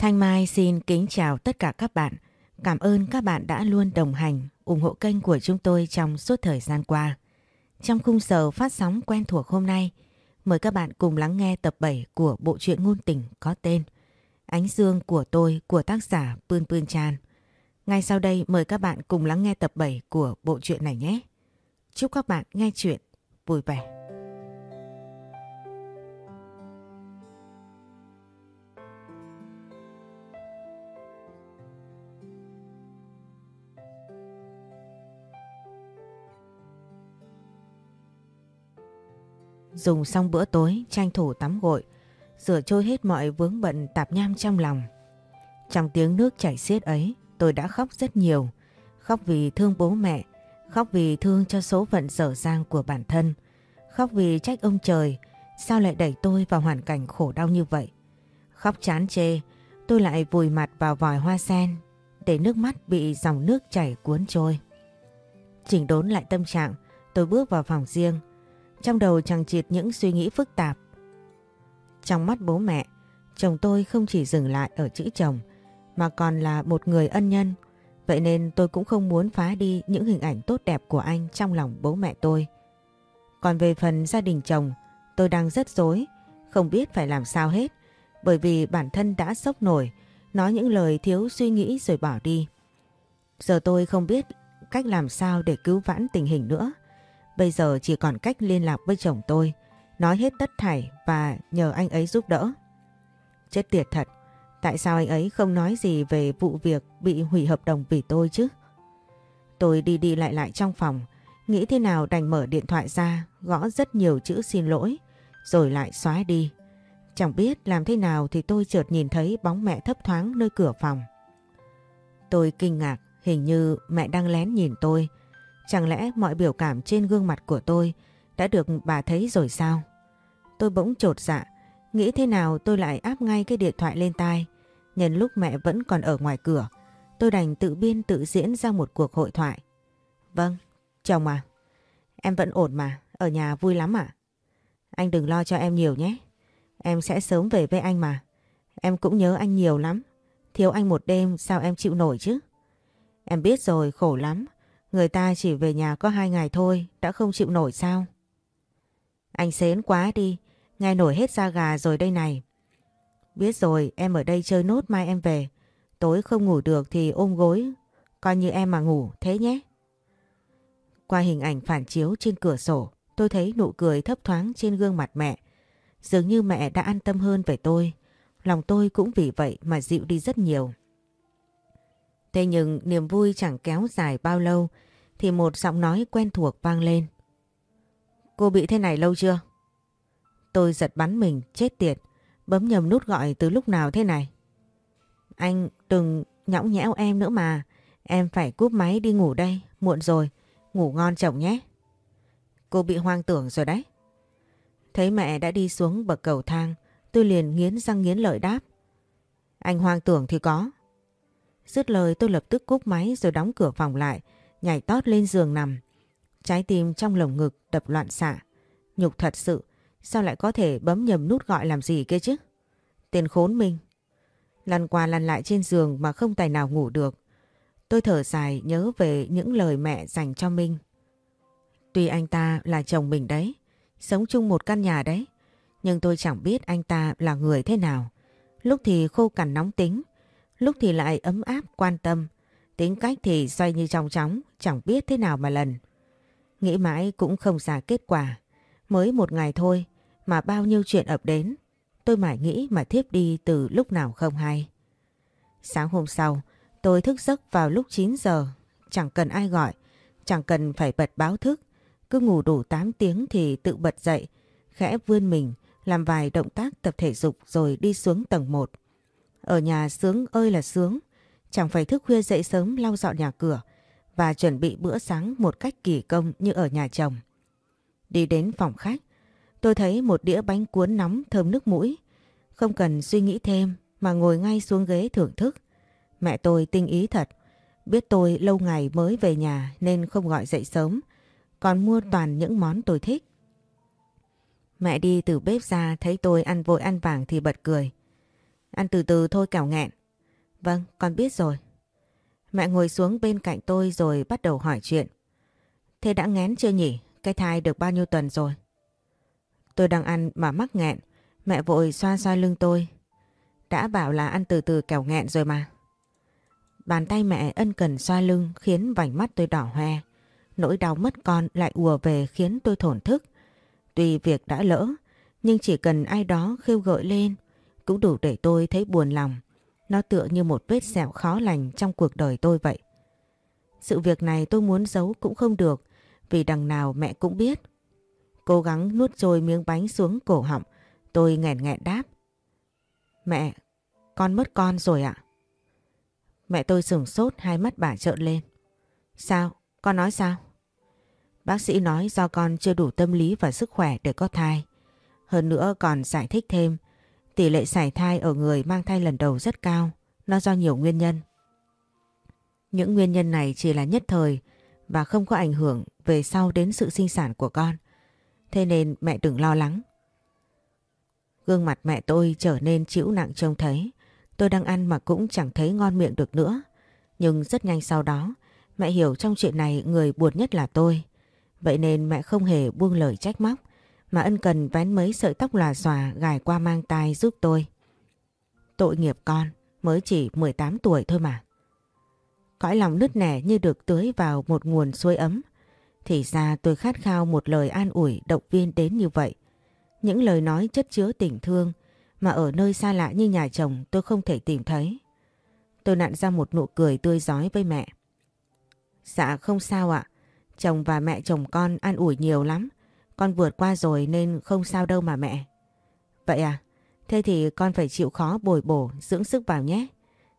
Thanh Mai xin kính chào tất cả các bạn. Cảm ơn các bạn đã luôn đồng hành, ủng hộ kênh của chúng tôi trong suốt thời gian qua. Trong khung giờ phát sóng quen thuộc hôm nay, mời các bạn cùng lắng nghe tập 7 của bộ truyện ngôn tình có tên Ánh Dương của tôi của tác giả Pươn Pươn Chan. Ngay sau đây mời các bạn cùng lắng nghe tập 7 của bộ truyện này nhé. Chúc các bạn nghe chuyện vui vẻ. Dùng xong bữa tối tranh thủ tắm gội, rửa trôi hết mọi vướng bận tạp nham trong lòng. Trong tiếng nước chảy xiết ấy, tôi đã khóc rất nhiều. Khóc vì thương bố mẹ, khóc vì thương cho số phận dở dang của bản thân, khóc vì trách ông trời, sao lại đẩy tôi vào hoàn cảnh khổ đau như vậy. Khóc chán chê, tôi lại vùi mặt vào vòi hoa sen, để nước mắt bị dòng nước chảy cuốn trôi. Chỉnh đốn lại tâm trạng, tôi bước vào phòng riêng, trong đầu chẳng chịt những suy nghĩ phức tạp. Trong mắt bố mẹ, chồng tôi không chỉ dừng lại ở chữ chồng mà còn là một người ân nhân. Vậy nên tôi cũng không muốn phá đi những hình ảnh tốt đẹp của anh trong lòng bố mẹ tôi. Còn về phần gia đình chồng, tôi đang rất dối, không biết phải làm sao hết. Bởi vì bản thân đã sốc nổi, nói những lời thiếu suy nghĩ rồi bỏ đi. Giờ tôi không biết cách làm sao để cứu vãn tình hình nữa. Bây giờ chỉ còn cách liên lạc với chồng tôi, nói hết tất thảy và nhờ anh ấy giúp đỡ. Chết tiệt thật, tại sao anh ấy không nói gì về vụ việc bị hủy hợp đồng vì tôi chứ? Tôi đi đi lại lại trong phòng, nghĩ thế nào đành mở điện thoại ra, gõ rất nhiều chữ xin lỗi, rồi lại xóa đi. Chẳng biết làm thế nào thì tôi chợt nhìn thấy bóng mẹ thấp thoáng nơi cửa phòng. Tôi kinh ngạc, hình như mẹ đang lén nhìn tôi, Chẳng lẽ mọi biểu cảm trên gương mặt của tôi đã được bà thấy rồi sao? Tôi bỗng trột dạ, nghĩ thế nào tôi lại áp ngay cái điện thoại lên tai. Nhân lúc mẹ vẫn còn ở ngoài cửa, tôi đành tự biên tự diễn ra một cuộc hội thoại. Vâng, chồng à, em vẫn ổn mà, ở nhà vui lắm à? Anh đừng lo cho em nhiều nhé, em sẽ sớm về với anh mà. Em cũng nhớ anh nhiều lắm, thiếu anh một đêm sao em chịu nổi chứ? Em biết rồi, khổ lắm. Người ta chỉ về nhà có hai ngày thôi, đã không chịu nổi sao? Anh xến quá đi, nghe nổi hết da gà rồi đây này. Biết rồi, em ở đây chơi nốt mai em về. Tối không ngủ được thì ôm gối, coi như em mà ngủ, thế nhé. Qua hình ảnh phản chiếu trên cửa sổ, tôi thấy nụ cười thấp thoáng trên gương mặt mẹ. Dường như mẹ đã an tâm hơn về tôi. Lòng tôi cũng vì vậy mà dịu đi rất nhiều. Thế nhưng niềm vui chẳng kéo dài bao lâu thì một giọng nói quen thuộc vang lên. Cô bị thế này lâu chưa? Tôi giật bắn mình, chết tiệt, bấm nhầm nút gọi từ lúc nào thế này? Anh đừng nhõng nhẽo em nữa mà, em phải cúp máy đi ngủ đây, muộn rồi, ngủ ngon chồng nhé. Cô bị hoang tưởng rồi đấy. Thấy mẹ đã đi xuống bậc cầu thang, tôi liền nghiến răng nghiến lợi đáp. Anh hoang tưởng thì có, Dứt lời tôi lập tức cúp máy rồi đóng cửa phòng lại, nhảy tót lên giường nằm. Trái tim trong lồng ngực đập loạn xạ. Nhục thật sự, sao lại có thể bấm nhầm nút gọi làm gì kia chứ? tiền khốn mình. Lăn qua lăn lại trên giường mà không tài nào ngủ được. Tôi thở dài nhớ về những lời mẹ dành cho Minh. Tuy anh ta là chồng mình đấy, sống chung một căn nhà đấy, nhưng tôi chẳng biết anh ta là người thế nào. Lúc thì khô cằn nóng tính, lúc thì lại ấm áp quan tâm, tính cách thì xoay như trong chóng, chẳng biết thế nào mà lần. Nghĩ mãi cũng không ra kết quả, mới một ngày thôi mà bao nhiêu chuyện ập đến, tôi mãi nghĩ mà thiếp đi từ lúc nào không hay. Sáng hôm sau, tôi thức giấc vào lúc 9 giờ, chẳng cần ai gọi, chẳng cần phải bật báo thức, cứ ngủ đủ 8 tiếng thì tự bật dậy, khẽ vươn mình, làm vài động tác tập thể dục rồi đi xuống tầng 1. Ở nhà sướng ơi là sướng, chẳng phải thức khuya dậy sớm lau dọn nhà cửa và chuẩn bị bữa sáng một cách kỳ công như ở nhà chồng. Đi đến phòng khách, tôi thấy một đĩa bánh cuốn nóng thơm nước mũi. Không cần suy nghĩ thêm mà ngồi ngay xuống ghế thưởng thức. Mẹ tôi tinh ý thật, biết tôi lâu ngày mới về nhà nên không gọi dậy sớm, còn mua toàn những món tôi thích. Mẹ đi từ bếp ra thấy tôi ăn vội ăn vàng thì bật cười. Ăn từ từ thôi kẻo nghẹn. Vâng, con biết rồi. Mẹ ngồi xuống bên cạnh tôi rồi bắt đầu hỏi chuyện. Thế đã ngén chưa nhỉ? Cái thai được bao nhiêu tuần rồi? Tôi đang ăn mà mắc nghẹn. Mẹ vội xoa xoa lưng tôi. Đã bảo là ăn từ từ kẻo nghẹn rồi mà. Bàn tay mẹ ân cần xoa lưng khiến vành mắt tôi đỏ hoe. Nỗi đau mất con lại ùa về khiến tôi thổn thức. Tuy việc đã lỡ, nhưng chỉ cần ai đó khêu gợi lên cũng đủ để tôi thấy buồn lòng. Nó tựa như một vết sẹo khó lành trong cuộc đời tôi vậy. Sự việc này tôi muốn giấu cũng không được vì đằng nào mẹ cũng biết. Cố gắng nuốt trôi miếng bánh xuống cổ họng, tôi nghẹn nghẹn đáp. Mẹ, con mất con rồi ạ. Mẹ tôi sửng sốt hai mắt bà trợn lên. Sao? Con nói sao? Bác sĩ nói do con chưa đủ tâm lý và sức khỏe để có thai. Hơn nữa còn giải thích thêm tỷ lệ sảy thai ở người mang thai lần đầu rất cao. Nó do nhiều nguyên nhân. Những nguyên nhân này chỉ là nhất thời và không có ảnh hưởng về sau đến sự sinh sản của con. Thế nên mẹ đừng lo lắng. Gương mặt mẹ tôi trở nên chịu nặng trông thấy. Tôi đang ăn mà cũng chẳng thấy ngon miệng được nữa. Nhưng rất nhanh sau đó, mẹ hiểu trong chuyện này người buồn nhất là tôi. Vậy nên mẹ không hề buông lời trách móc, mà ân cần vén mấy sợi tóc lòa xòa gài qua mang tai giúp tôi. Tội nghiệp con, mới chỉ 18 tuổi thôi mà. Cõi lòng nứt nẻ như được tưới vào một nguồn suối ấm. Thì ra tôi khát khao một lời an ủi động viên đến như vậy. Những lời nói chất chứa tình thương mà ở nơi xa lạ như nhà chồng tôi không thể tìm thấy. Tôi nặn ra một nụ cười tươi giói với mẹ. Dạ không sao ạ. Chồng và mẹ chồng con an ủi nhiều lắm. Con vượt qua rồi nên không sao đâu mà mẹ. Vậy à? Thế thì con phải chịu khó bồi bổ, dưỡng sức vào nhé.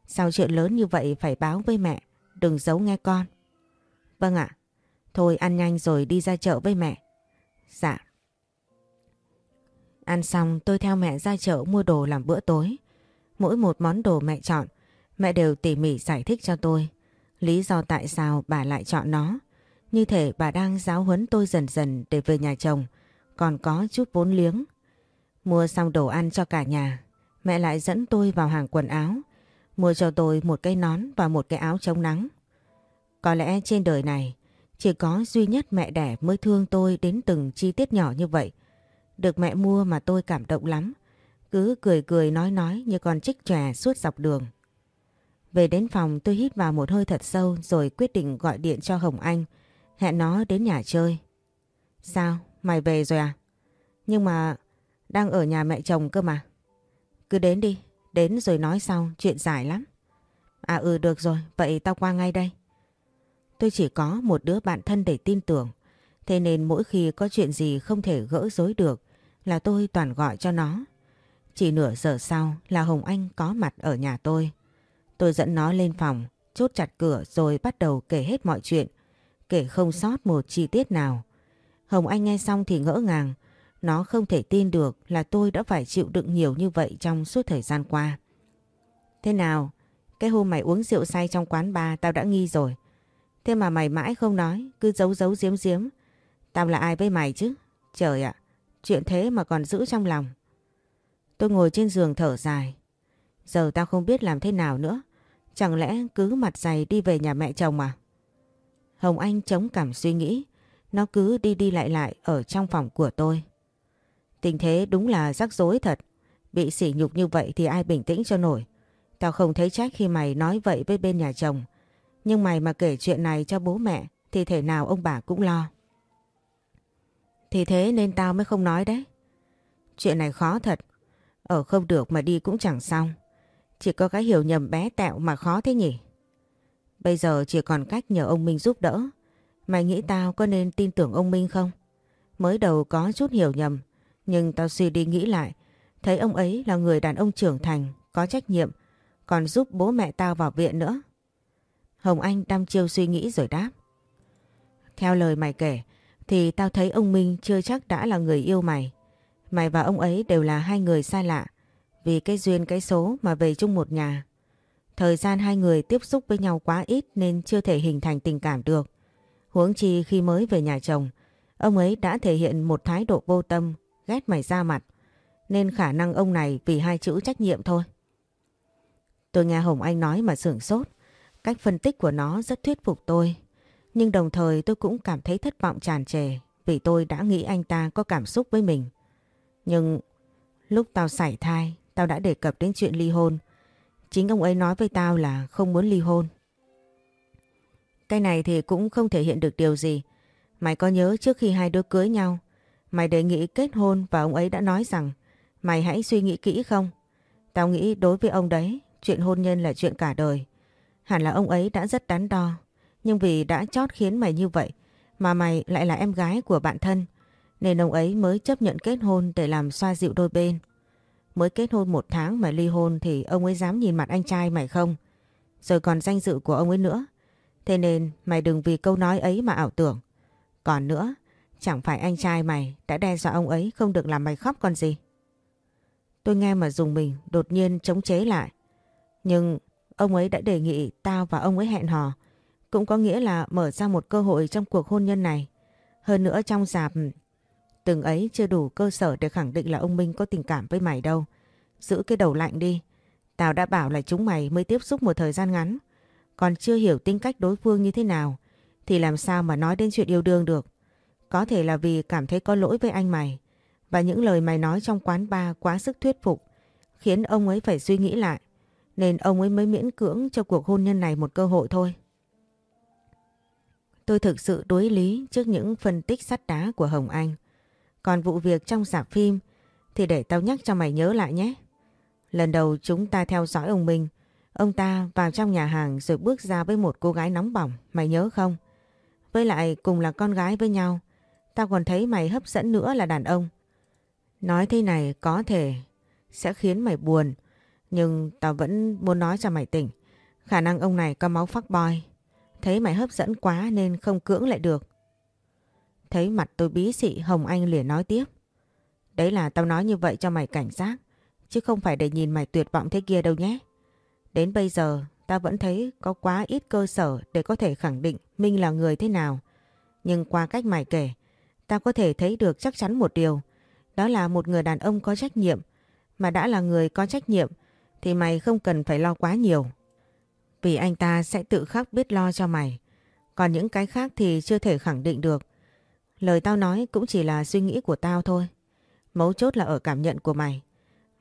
Sao chuyện lớn như vậy phải báo với mẹ, đừng giấu nghe con. Vâng ạ. Thôi ăn nhanh rồi đi ra chợ với mẹ. Dạ. Ăn xong tôi theo mẹ ra chợ mua đồ làm bữa tối. Mỗi một món đồ mẹ chọn, mẹ đều tỉ mỉ giải thích cho tôi. Lý do tại sao bà lại chọn nó. Như thể bà đang giáo huấn tôi dần dần để về nhà chồng, còn có chút vốn liếng. Mua xong đồ ăn cho cả nhà, mẹ lại dẫn tôi vào hàng quần áo, mua cho tôi một cái nón và một cái áo chống nắng. Có lẽ trên đời này, chỉ có duy nhất mẹ đẻ mới thương tôi đến từng chi tiết nhỏ như vậy. Được mẹ mua mà tôi cảm động lắm, cứ cười cười nói nói như con trích chòe suốt dọc đường. Về đến phòng tôi hít vào một hơi thật sâu rồi quyết định gọi điện cho Hồng Anh, hẹn nó đến nhà chơi. Sao? Mày về rồi à? Nhưng mà đang ở nhà mẹ chồng cơ mà. Cứ đến đi, đến rồi nói sau, chuyện dài lắm. À ừ được rồi, vậy tao qua ngay đây. Tôi chỉ có một đứa bạn thân để tin tưởng, thế nên mỗi khi có chuyện gì không thể gỡ rối được là tôi toàn gọi cho nó. Chỉ nửa giờ sau là Hồng Anh có mặt ở nhà tôi. Tôi dẫn nó lên phòng, chốt chặt cửa rồi bắt đầu kể hết mọi chuyện, kể không sót một chi tiết nào. Hồng Anh nghe xong thì ngỡ ngàng, nó không thể tin được là tôi đã phải chịu đựng nhiều như vậy trong suốt thời gian qua. Thế nào? Cái hôm mày uống rượu say trong quán bar tao đã nghi rồi. Thế mà mày mãi không nói, cứ giấu giấu giếm giếm. Tao là ai với mày chứ? Trời ạ, chuyện thế mà còn giữ trong lòng. Tôi ngồi trên giường thở dài. Giờ tao không biết làm thế nào nữa. Chẳng lẽ cứ mặt dày đi về nhà mẹ chồng à? Hồng Anh chống cảm suy nghĩ. Nó cứ đi đi lại lại ở trong phòng của tôi. Tình thế đúng là rắc rối thật. Bị sỉ nhục như vậy thì ai bình tĩnh cho nổi. Tao không thấy trách khi mày nói vậy với bên nhà chồng. Nhưng mày mà kể chuyện này cho bố mẹ thì thể nào ông bà cũng lo. Thì thế nên tao mới không nói đấy. Chuyện này khó thật. Ở không được mà đi cũng chẳng xong. Chỉ có cái hiểu nhầm bé tẹo mà khó thế nhỉ? Bây giờ chỉ còn cách nhờ ông Minh giúp đỡ. Mày nghĩ tao có nên tin tưởng ông Minh không? Mới đầu có chút hiểu nhầm, nhưng tao suy đi nghĩ lại. Thấy ông ấy là người đàn ông trưởng thành, có trách nhiệm, còn giúp bố mẹ tao vào viện nữa. Hồng Anh đăm chiêu suy nghĩ rồi đáp. Theo lời mày kể, thì tao thấy ông Minh chưa chắc đã là người yêu mày. Mày và ông ấy đều là hai người xa lạ, vì cái duyên cái số mà về chung một nhà. Thời gian hai người tiếp xúc với nhau quá ít nên chưa thể hình thành tình cảm được. Huống chi khi mới về nhà chồng, ông ấy đã thể hiện một thái độ vô tâm, ghét mày ra mặt. Nên khả năng ông này vì hai chữ trách nhiệm thôi. Tôi nghe Hồng Anh nói mà sửng sốt. Cách phân tích của nó rất thuyết phục tôi. Nhưng đồng thời tôi cũng cảm thấy thất vọng tràn trề vì tôi đã nghĩ anh ta có cảm xúc với mình. Nhưng lúc tao sảy thai, tao đã đề cập đến chuyện ly hôn. Chính ông ấy nói với tao là không muốn ly hôn. Cái này thì cũng không thể hiện được điều gì. Mày có nhớ trước khi hai đứa cưới nhau, mày đề nghị kết hôn và ông ấy đã nói rằng mày hãy suy nghĩ kỹ không? Tao nghĩ đối với ông đấy, chuyện hôn nhân là chuyện cả đời. Hẳn là ông ấy đã rất đắn đo, nhưng vì đã chót khiến mày như vậy, mà mày lại là em gái của bạn thân, nên ông ấy mới chấp nhận kết hôn để làm xoa dịu đôi bên. Mới kết hôn một tháng mà ly hôn thì ông ấy dám nhìn mặt anh trai mày không? Rồi còn danh dự của ông ấy nữa. Thế nên mày đừng vì câu nói ấy mà ảo tưởng. Còn nữa, chẳng phải anh trai mày đã đe dọa ông ấy không được làm mày khóc còn gì. Tôi nghe mà dùng mình đột nhiên chống chế lại. Nhưng ông ấy đã đề nghị tao và ông ấy hẹn hò. Cũng có nghĩa là mở ra một cơ hội trong cuộc hôn nhân này. Hơn nữa trong dạp từng ấy chưa đủ cơ sở để khẳng định là ông Minh có tình cảm với mày đâu. Giữ cái đầu lạnh đi. Tao đã bảo là chúng mày mới tiếp xúc một thời gian ngắn. Còn chưa hiểu tính cách đối phương như thế nào. Thì làm sao mà nói đến chuyện yêu đương được. Có thể là vì cảm thấy có lỗi với anh mày. Và những lời mày nói trong quán bar quá sức thuyết phục. Khiến ông ấy phải suy nghĩ lại. Nên ông ấy mới miễn cưỡng cho cuộc hôn nhân này một cơ hội thôi. Tôi thực sự đối lý trước những phân tích sắt đá của Hồng Anh. Còn vụ việc trong dạp phim thì để tao nhắc cho mày nhớ lại nhé. Lần đầu chúng ta theo dõi ông Minh, ông ta vào trong nhà hàng rồi bước ra với một cô gái nóng bỏng, mày nhớ không? Với lại cùng là con gái với nhau, tao còn thấy mày hấp dẫn nữa là đàn ông. Nói thế này có thể sẽ khiến mày buồn, nhưng tao vẫn muốn nói cho mày tỉnh. Khả năng ông này có máu phắc boy. Thấy mày hấp dẫn quá nên không cưỡng lại được. Thấy mặt tôi bí xị Hồng Anh liền nói tiếp. Đấy là tao nói như vậy cho mày cảnh giác. Chứ không phải để nhìn mày tuyệt vọng thế kia đâu nhé. Đến bây giờ tao vẫn thấy có quá ít cơ sở để có thể khẳng định Minh là người thế nào. Nhưng qua cách mày kể, tao có thể thấy được chắc chắn một điều. Đó là một người đàn ông có trách nhiệm. Mà đã là người có trách nhiệm thì mày không cần phải lo quá nhiều. Vì anh ta sẽ tự khắc biết lo cho mày. Còn những cái khác thì chưa thể khẳng định được. Lời tao nói cũng chỉ là suy nghĩ của tao thôi. Mấu chốt là ở cảm nhận của mày.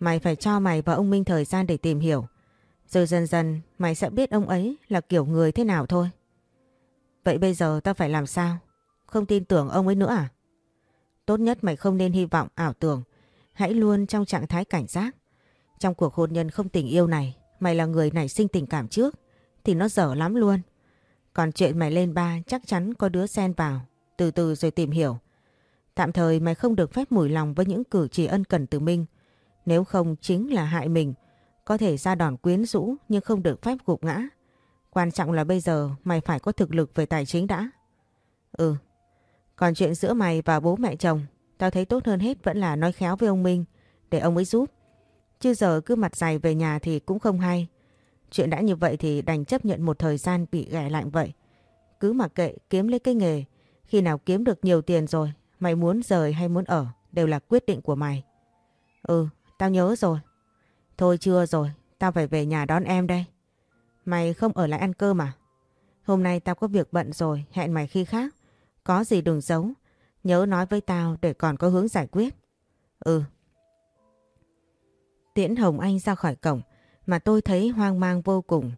Mày phải cho mày và ông Minh thời gian để tìm hiểu. Rồi dần dần mày sẽ biết ông ấy là kiểu người thế nào thôi. Vậy bây giờ tao phải làm sao? Không tin tưởng ông ấy nữa à? Tốt nhất mày không nên hy vọng ảo tưởng. Hãy luôn trong trạng thái cảnh giác. Trong cuộc hôn nhân không tình yêu này, mày là người nảy sinh tình cảm trước, thì nó dở lắm luôn. Còn chuyện mày lên ba chắc chắn có đứa xen vào, từ từ rồi tìm hiểu. Tạm thời mày không được phép mùi lòng với những cử chỉ ân cần từ Minh. Nếu không chính là hại mình, có thể ra đòn quyến rũ nhưng không được phép gục ngã. Quan trọng là bây giờ mày phải có thực lực về tài chính đã. Ừ, còn chuyện giữa mày và bố mẹ chồng, tao thấy tốt hơn hết vẫn là nói khéo với ông Minh để ông ấy giúp. Chứ giờ cứ mặt dày về nhà thì cũng không hay. Chuyện đã như vậy thì đành chấp nhận một thời gian bị ghẻ lạnh vậy. Cứ mặc kệ kiếm lấy cái nghề. Khi nào kiếm được nhiều tiền rồi, mày muốn rời hay muốn ở đều là quyết định của mày. Ừ, tao nhớ rồi. Thôi chưa rồi, tao phải về nhà đón em đây. Mày không ở lại ăn cơm à? Hôm nay tao có việc bận rồi, hẹn mày khi khác. Có gì đừng giấu. Nhớ nói với tao để còn có hướng giải quyết. Ừ. Tiễn Hồng Anh ra khỏi cổng mà tôi thấy hoang mang vô cùng.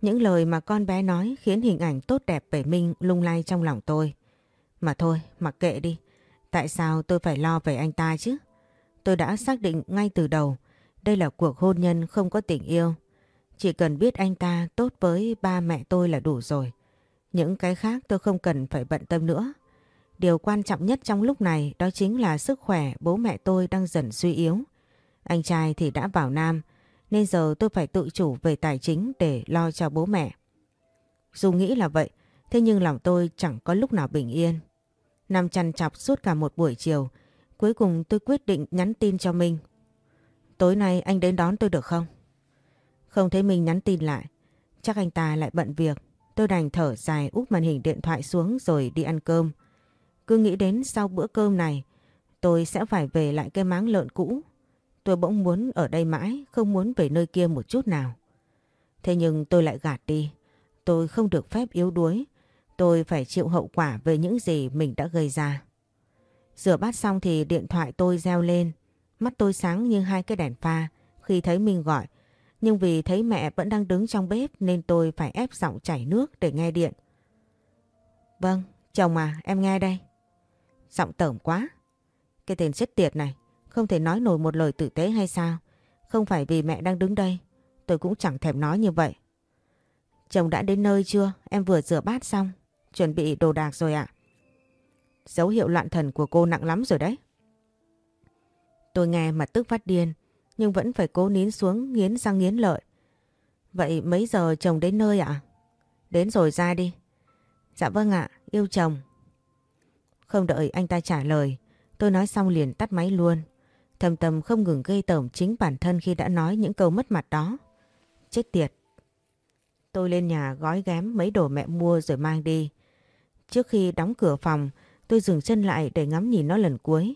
Những lời mà con bé nói khiến hình ảnh tốt đẹp về Minh lung lay trong lòng tôi. Mà thôi, mặc kệ đi. Tại sao tôi phải lo về anh ta chứ? Tôi đã xác định ngay từ đầu đây là cuộc hôn nhân không có tình yêu. Chỉ cần biết anh ta tốt với ba mẹ tôi là đủ rồi. Những cái khác tôi không cần phải bận tâm nữa. Điều quan trọng nhất trong lúc này đó chính là sức khỏe bố mẹ tôi đang dần suy yếu. Anh trai thì đã vào Nam nên giờ tôi phải tự chủ về tài chính để lo cho bố mẹ. Dù nghĩ là vậy, thế nhưng lòng tôi chẳng có lúc nào bình yên. Nằm chăn chọc suốt cả một buổi chiều, cuối cùng tôi quyết định nhắn tin cho Minh. Tối nay anh đến đón tôi được không? Không thấy Minh nhắn tin lại, chắc anh ta lại bận việc. Tôi đành thở dài úp màn hình điện thoại xuống rồi đi ăn cơm. Cứ nghĩ đến sau bữa cơm này, tôi sẽ phải về lại cái máng lợn cũ Tôi bỗng muốn ở đây mãi, không muốn về nơi kia một chút nào. Thế nhưng tôi lại gạt đi. Tôi không được phép yếu đuối. Tôi phải chịu hậu quả về những gì mình đã gây ra. Rửa bát xong thì điện thoại tôi reo lên. Mắt tôi sáng như hai cái đèn pha khi thấy Minh gọi. Nhưng vì thấy mẹ vẫn đang đứng trong bếp nên tôi phải ép giọng chảy nước để nghe điện. Vâng, chồng à, em nghe đây. Giọng tởm quá. Cái tên chết tiệt này, không thể nói nổi một lời tử tế hay sao? Không phải vì mẹ đang đứng đây, tôi cũng chẳng thèm nói như vậy. Chồng đã đến nơi chưa? Em vừa rửa bát xong, chuẩn bị đồ đạc rồi ạ. Dấu hiệu loạn thần của cô nặng lắm rồi đấy. Tôi nghe mà tức phát điên, nhưng vẫn phải cố nín xuống nghiến răng nghiến lợi. Vậy mấy giờ chồng đến nơi ạ? Đến rồi ra đi. Dạ vâng ạ, yêu chồng. Không đợi anh ta trả lời, tôi nói xong liền tắt máy luôn. Thầm tâm không ngừng gây tởm chính bản thân khi đã nói những câu mất mặt đó. Chết tiệt. Tôi lên nhà gói ghém mấy đồ mẹ mua rồi mang đi. Trước khi đóng cửa phòng, tôi dừng chân lại để ngắm nhìn nó lần cuối.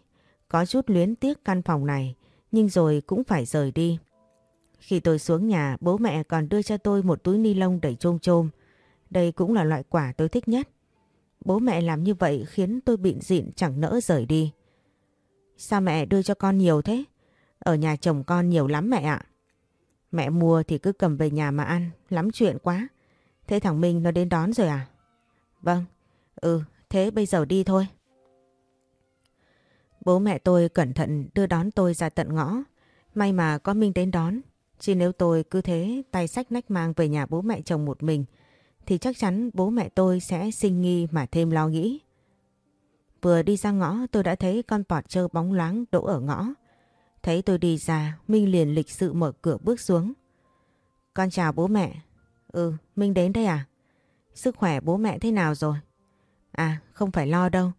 Có chút luyến tiếc căn phòng này, nhưng rồi cũng phải rời đi. Khi tôi xuống nhà, bố mẹ còn đưa cho tôi một túi ni lông đầy trôm trôm. Đây cũng là loại quả tôi thích nhất. Bố mẹ làm như vậy khiến tôi bịn dịn chẳng nỡ rời đi. Sao mẹ đưa cho con nhiều thế? Ở nhà chồng con nhiều lắm mẹ ạ. Mẹ mua thì cứ cầm về nhà mà ăn, lắm chuyện quá. Thế thằng Minh nó đến đón rồi à? Vâng, ừ, thế bây giờ đi thôi. Bố mẹ tôi cẩn thận đưa đón tôi ra tận ngõ. May mà có Minh đến đón. Chỉ nếu tôi cứ thế tay sách nách mang về nhà bố mẹ chồng một mình thì chắc chắn bố mẹ tôi sẽ sinh nghi mà thêm lo nghĩ. Vừa đi ra ngõ tôi đã thấy con bọt trơ bóng loáng đỗ ở ngõ. Thấy tôi đi ra, Minh liền lịch sự mở cửa bước xuống. Con chào bố mẹ. Ừ, Minh đến đây à? Sức khỏe bố mẹ thế nào rồi? À, không phải lo đâu.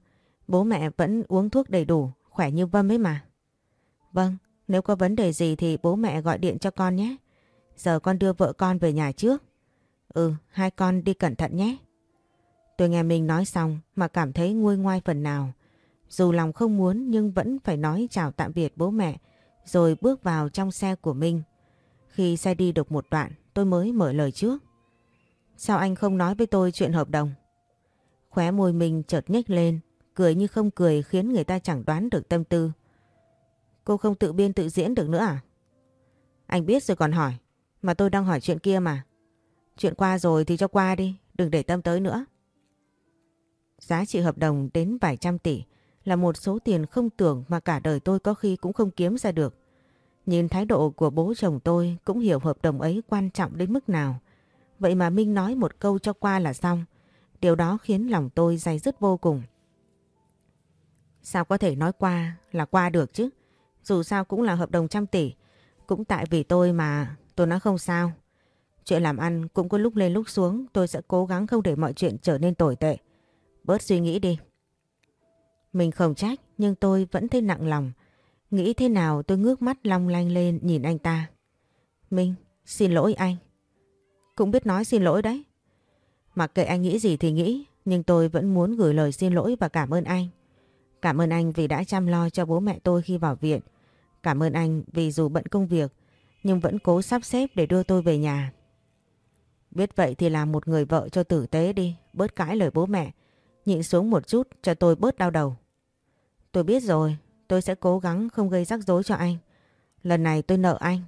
Bố mẹ vẫn uống thuốc đầy đủ, khỏe như vâm ấy mà. Vâng, nếu có vấn đề gì thì bố mẹ gọi điện cho con nhé. Giờ con đưa vợ con về nhà trước. Ừ, hai con đi cẩn thận nhé. Tôi nghe mình nói xong mà cảm thấy nguôi ngoai phần nào. Dù lòng không muốn nhưng vẫn phải nói chào tạm biệt bố mẹ rồi bước vào trong xe của mình Khi xe đi được một đoạn tôi mới mở lời trước. Sao anh không nói với tôi chuyện hợp đồng? Khóe môi mình chợt nhếch lên, cười như không cười khiến người ta chẳng đoán được tâm tư. Cô không tự biên tự diễn được nữa à? Anh biết rồi còn hỏi, mà tôi đang hỏi chuyện kia mà. Chuyện qua rồi thì cho qua đi, đừng để tâm tới nữa. Giá trị hợp đồng đến vài trăm tỷ là một số tiền không tưởng mà cả đời tôi có khi cũng không kiếm ra được. Nhìn thái độ của bố chồng tôi cũng hiểu hợp đồng ấy quan trọng đến mức nào. Vậy mà Minh nói một câu cho qua là xong. Điều đó khiến lòng tôi dày dứt vô cùng. Sao có thể nói qua là qua được chứ? Dù sao cũng là hợp đồng trăm tỷ. Cũng tại vì tôi mà tôi nói không sao. Chuyện làm ăn cũng có lúc lên lúc xuống. Tôi sẽ cố gắng không để mọi chuyện trở nên tồi tệ. Bớt suy nghĩ đi. Mình không trách nhưng tôi vẫn thấy nặng lòng. Nghĩ thế nào tôi ngước mắt long lanh lên nhìn anh ta. Minh, xin lỗi anh. Cũng biết nói xin lỗi đấy. Mặc kệ anh nghĩ gì thì nghĩ, nhưng tôi vẫn muốn gửi lời xin lỗi và cảm ơn anh. Cảm ơn anh vì đã chăm lo cho bố mẹ tôi khi vào viện. Cảm ơn anh vì dù bận công việc, nhưng vẫn cố sắp xếp để đưa tôi về nhà. Biết vậy thì làm một người vợ cho tử tế đi, bớt cãi lời bố mẹ. Nhịn xuống một chút cho tôi bớt đau đầu. Tôi biết rồi, tôi sẽ cố gắng không gây rắc rối cho anh. Lần này tôi nợ anh.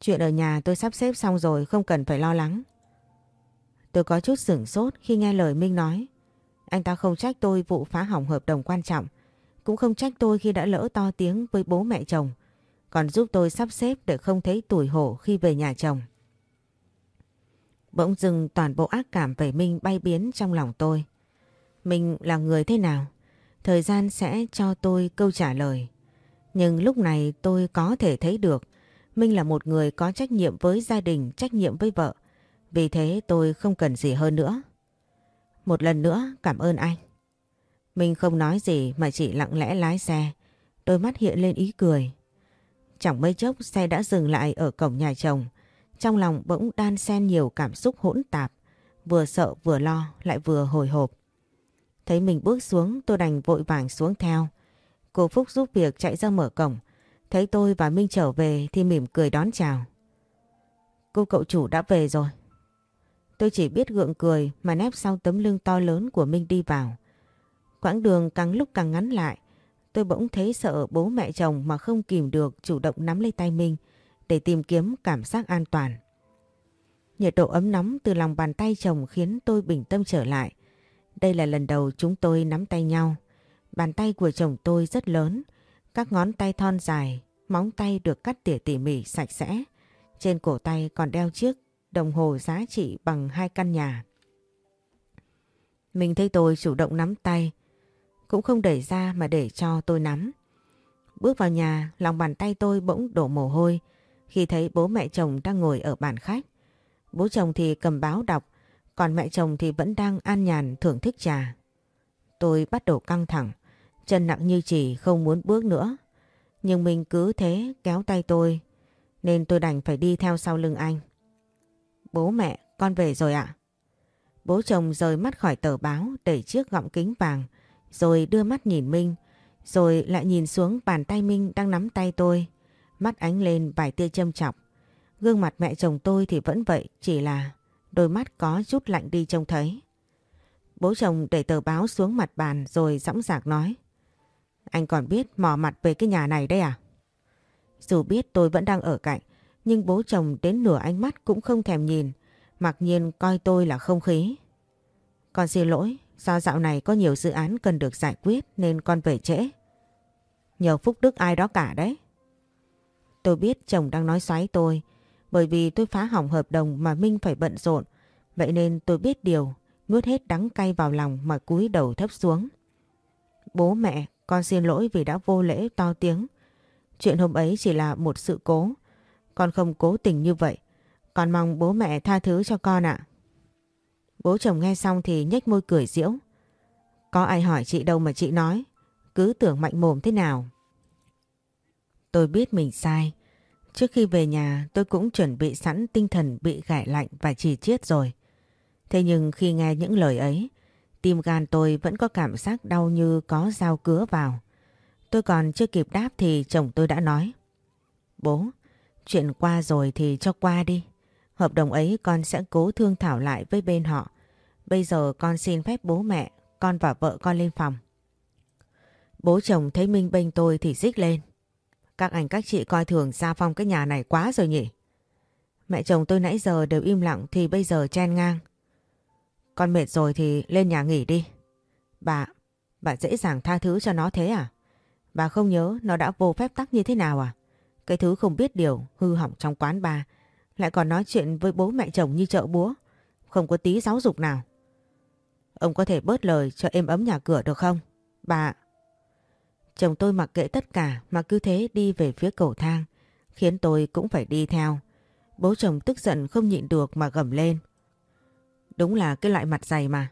Chuyện ở nhà tôi sắp xếp xong rồi không cần phải lo lắng. Tôi có chút sửng sốt khi nghe lời Minh nói. Anh ta không trách tôi vụ phá hỏng hợp đồng quan trọng. Cũng không trách tôi khi đã lỡ to tiếng với bố mẹ chồng. Còn giúp tôi sắp xếp để không thấy tủi hổ khi về nhà chồng. Bỗng dưng toàn bộ ác cảm về Minh bay biến trong lòng tôi. Mình là người thế nào? Thời gian sẽ cho tôi câu trả lời. Nhưng lúc này tôi có thể thấy được Minh là một người có trách nhiệm với gia đình, trách nhiệm với vợ. Vì thế tôi không cần gì hơn nữa. Một lần nữa, cảm ơn anh. Minh không nói gì mà chỉ lặng lẽ lái xe. Đôi mắt hiện lên ý cười. Chẳng mấy chốc, xe đã dừng lại ở cổng nhà chồng. Trong lòng bỗng đan xen nhiều cảm xúc hỗn tạp. Vừa sợ, vừa lo, lại vừa hồi hộp. Thấy mình bước xuống, tôi đành vội vàng xuống theo. Cô Phúc giúp việc chạy ra mở cổng. Thấy tôi và Minh trở về thì mỉm cười đón chào. cô cậu chủ đã về rồi. Tôi chỉ biết gượng cười mà nép sau tấm lưng to lớn của Minh đi vào. Quãng đường càng lúc càng ngắn lại, tôi bỗng thấy sợ bố mẹ chồng mà không kìm được chủ động nắm lấy tay Minh để tìm kiếm cảm giác an toàn. Nhiệt độ ấm nóng từ lòng bàn tay chồng khiến tôi bình tâm trở lại. Đây là lần đầu chúng tôi nắm tay nhau. Bàn tay của chồng tôi rất lớn, các ngón tay thon dài, móng tay được cắt tỉa tỉ mỉ sạch sẽ. Trên cổ tay còn đeo chiếc đồng hồ giá trị bằng hai căn nhà. Mình thấy tôi chủ động nắm tay, cũng không đẩy ra mà để cho tôi nắm. Bước vào nhà, lòng bàn tay tôi bỗng đổ mồ hôi khi thấy bố mẹ chồng đang ngồi ở bàn khách. Bố chồng thì cầm báo đọc, còn mẹ chồng thì vẫn đang an nhàn thưởng thức trà. Tôi bắt đầu căng thẳng, chân nặng như chỉ không muốn bước nữa. Nhưng mình cứ thế kéo tay tôi, nên tôi đành phải đi theo sau lưng anh. Bố mẹ, con về rồi ạ. Bố chồng rời mắt khỏi tờ báo đẩy chiếc gọng kính vàng, rồi đưa mắt nhìn Minh, rồi lại nhìn xuống bàn tay Minh đang nắm tay tôi. Mắt ánh lên vài tia châm chọc. Gương mặt mẹ chồng tôi thì vẫn vậy, chỉ là đôi mắt có chút lạnh đi trông thấy. Bố chồng đẩy tờ báo xuống mặt bàn rồi dõng dạc nói. Anh còn biết mò mặt về cái nhà này đấy à? Dù biết tôi vẫn đang ở cạnh, nhưng bố chồng đến nửa ánh mắt cũng không thèm nhìn, mặc nhiên coi tôi là không khí. Con xin lỗi, do dạo này có nhiều dự án cần được giải quyết nên con về trễ. Nhờ phúc đức ai đó cả đấy. Tôi biết chồng đang nói xoáy tôi, bởi vì tôi phá hỏng hợp đồng mà Minh phải bận rộn, vậy nên tôi biết điều, nuốt hết đắng cay vào lòng mà cúi đầu thấp xuống. Bố mẹ, con xin lỗi vì đã vô lễ to tiếng. Chuyện hôm ấy chỉ là một sự cố, con không cố tình như vậy. Con mong bố mẹ tha thứ cho con ạ. Bố chồng nghe xong thì nhếch môi cười diễu. Có ai hỏi chị đâu mà chị nói. Cứ tưởng mạnh mồm thế nào. Tôi biết mình sai. Trước khi về nhà tôi cũng chuẩn bị sẵn tinh thần bị gãi lạnh và chỉ chiết rồi. Thế nhưng khi nghe những lời ấy, tim gan tôi vẫn có cảm giác đau như có dao cứa vào. Tôi còn chưa kịp đáp thì chồng tôi đã nói. Bố, chuyện qua rồi thì cho qua đi. Hợp đồng ấy con sẽ cố thương thảo lại với bên họ. Bây giờ con xin phép bố mẹ, con và vợ con lên phòng. Bố chồng thấy Minh bênh tôi thì dích lên. Các anh các chị coi thường Gia Phong cái nhà này quá rồi nhỉ? Mẹ chồng tôi nãy giờ đều im lặng thì bây giờ chen ngang. Con mệt rồi thì lên nhà nghỉ đi. Bà, bà dễ dàng tha thứ cho nó thế à? Bà không nhớ nó đã vô phép tắc như thế nào à? Cái thứ không biết điều, hư hỏng trong quán bà, lại còn nói chuyện với bố mẹ chồng như chợ búa, không có tí giáo dục nào. Ông có thể bớt lời cho êm ấm nhà cửa được không? Bà... Chồng tôi mặc kệ tất cả mà cứ thế đi về phía cầu thang, khiến tôi cũng phải đi theo. Bố chồng tức giận không nhịn được mà gầm lên. Đúng là cái loại mặt dày mà.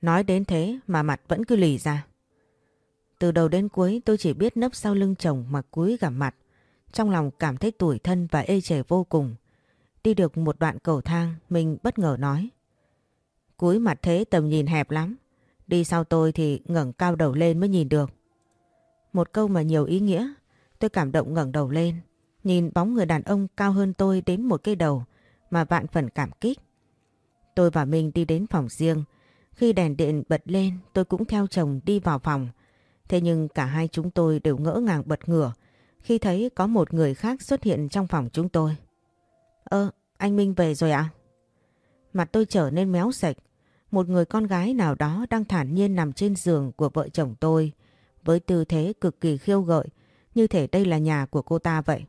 Nói đến thế mà mặt vẫn cứ lì ra. Từ đầu đến cuối tôi chỉ biết nấp sau lưng chồng mà cúi gặp mặt. Trong lòng cảm thấy tủi thân và ê chề vô cùng. Đi được một đoạn cầu thang, mình bất ngờ nói. Cúi mặt thế tầm nhìn hẹp lắm. Đi sau tôi thì ngẩng cao đầu lên mới nhìn được. Một câu mà nhiều ý nghĩa. Tôi cảm động ngẩng đầu lên. Nhìn bóng người đàn ông cao hơn tôi đến một cây đầu mà vạn phần cảm kích. Tôi và mình đi đến phòng riêng. Khi đèn điện bật lên, tôi cũng theo chồng đi vào phòng. Thế nhưng cả hai chúng tôi đều ngỡ ngàng bật ngửa khi thấy có một người khác xuất hiện trong phòng chúng tôi. Ơ, anh Minh về rồi ạ? Mặt tôi trở nên méo sạch. Một người con gái nào đó đang thản nhiên nằm trên giường của vợ chồng tôi với tư thế cực kỳ khiêu gợi như thể đây là nhà của cô ta vậy.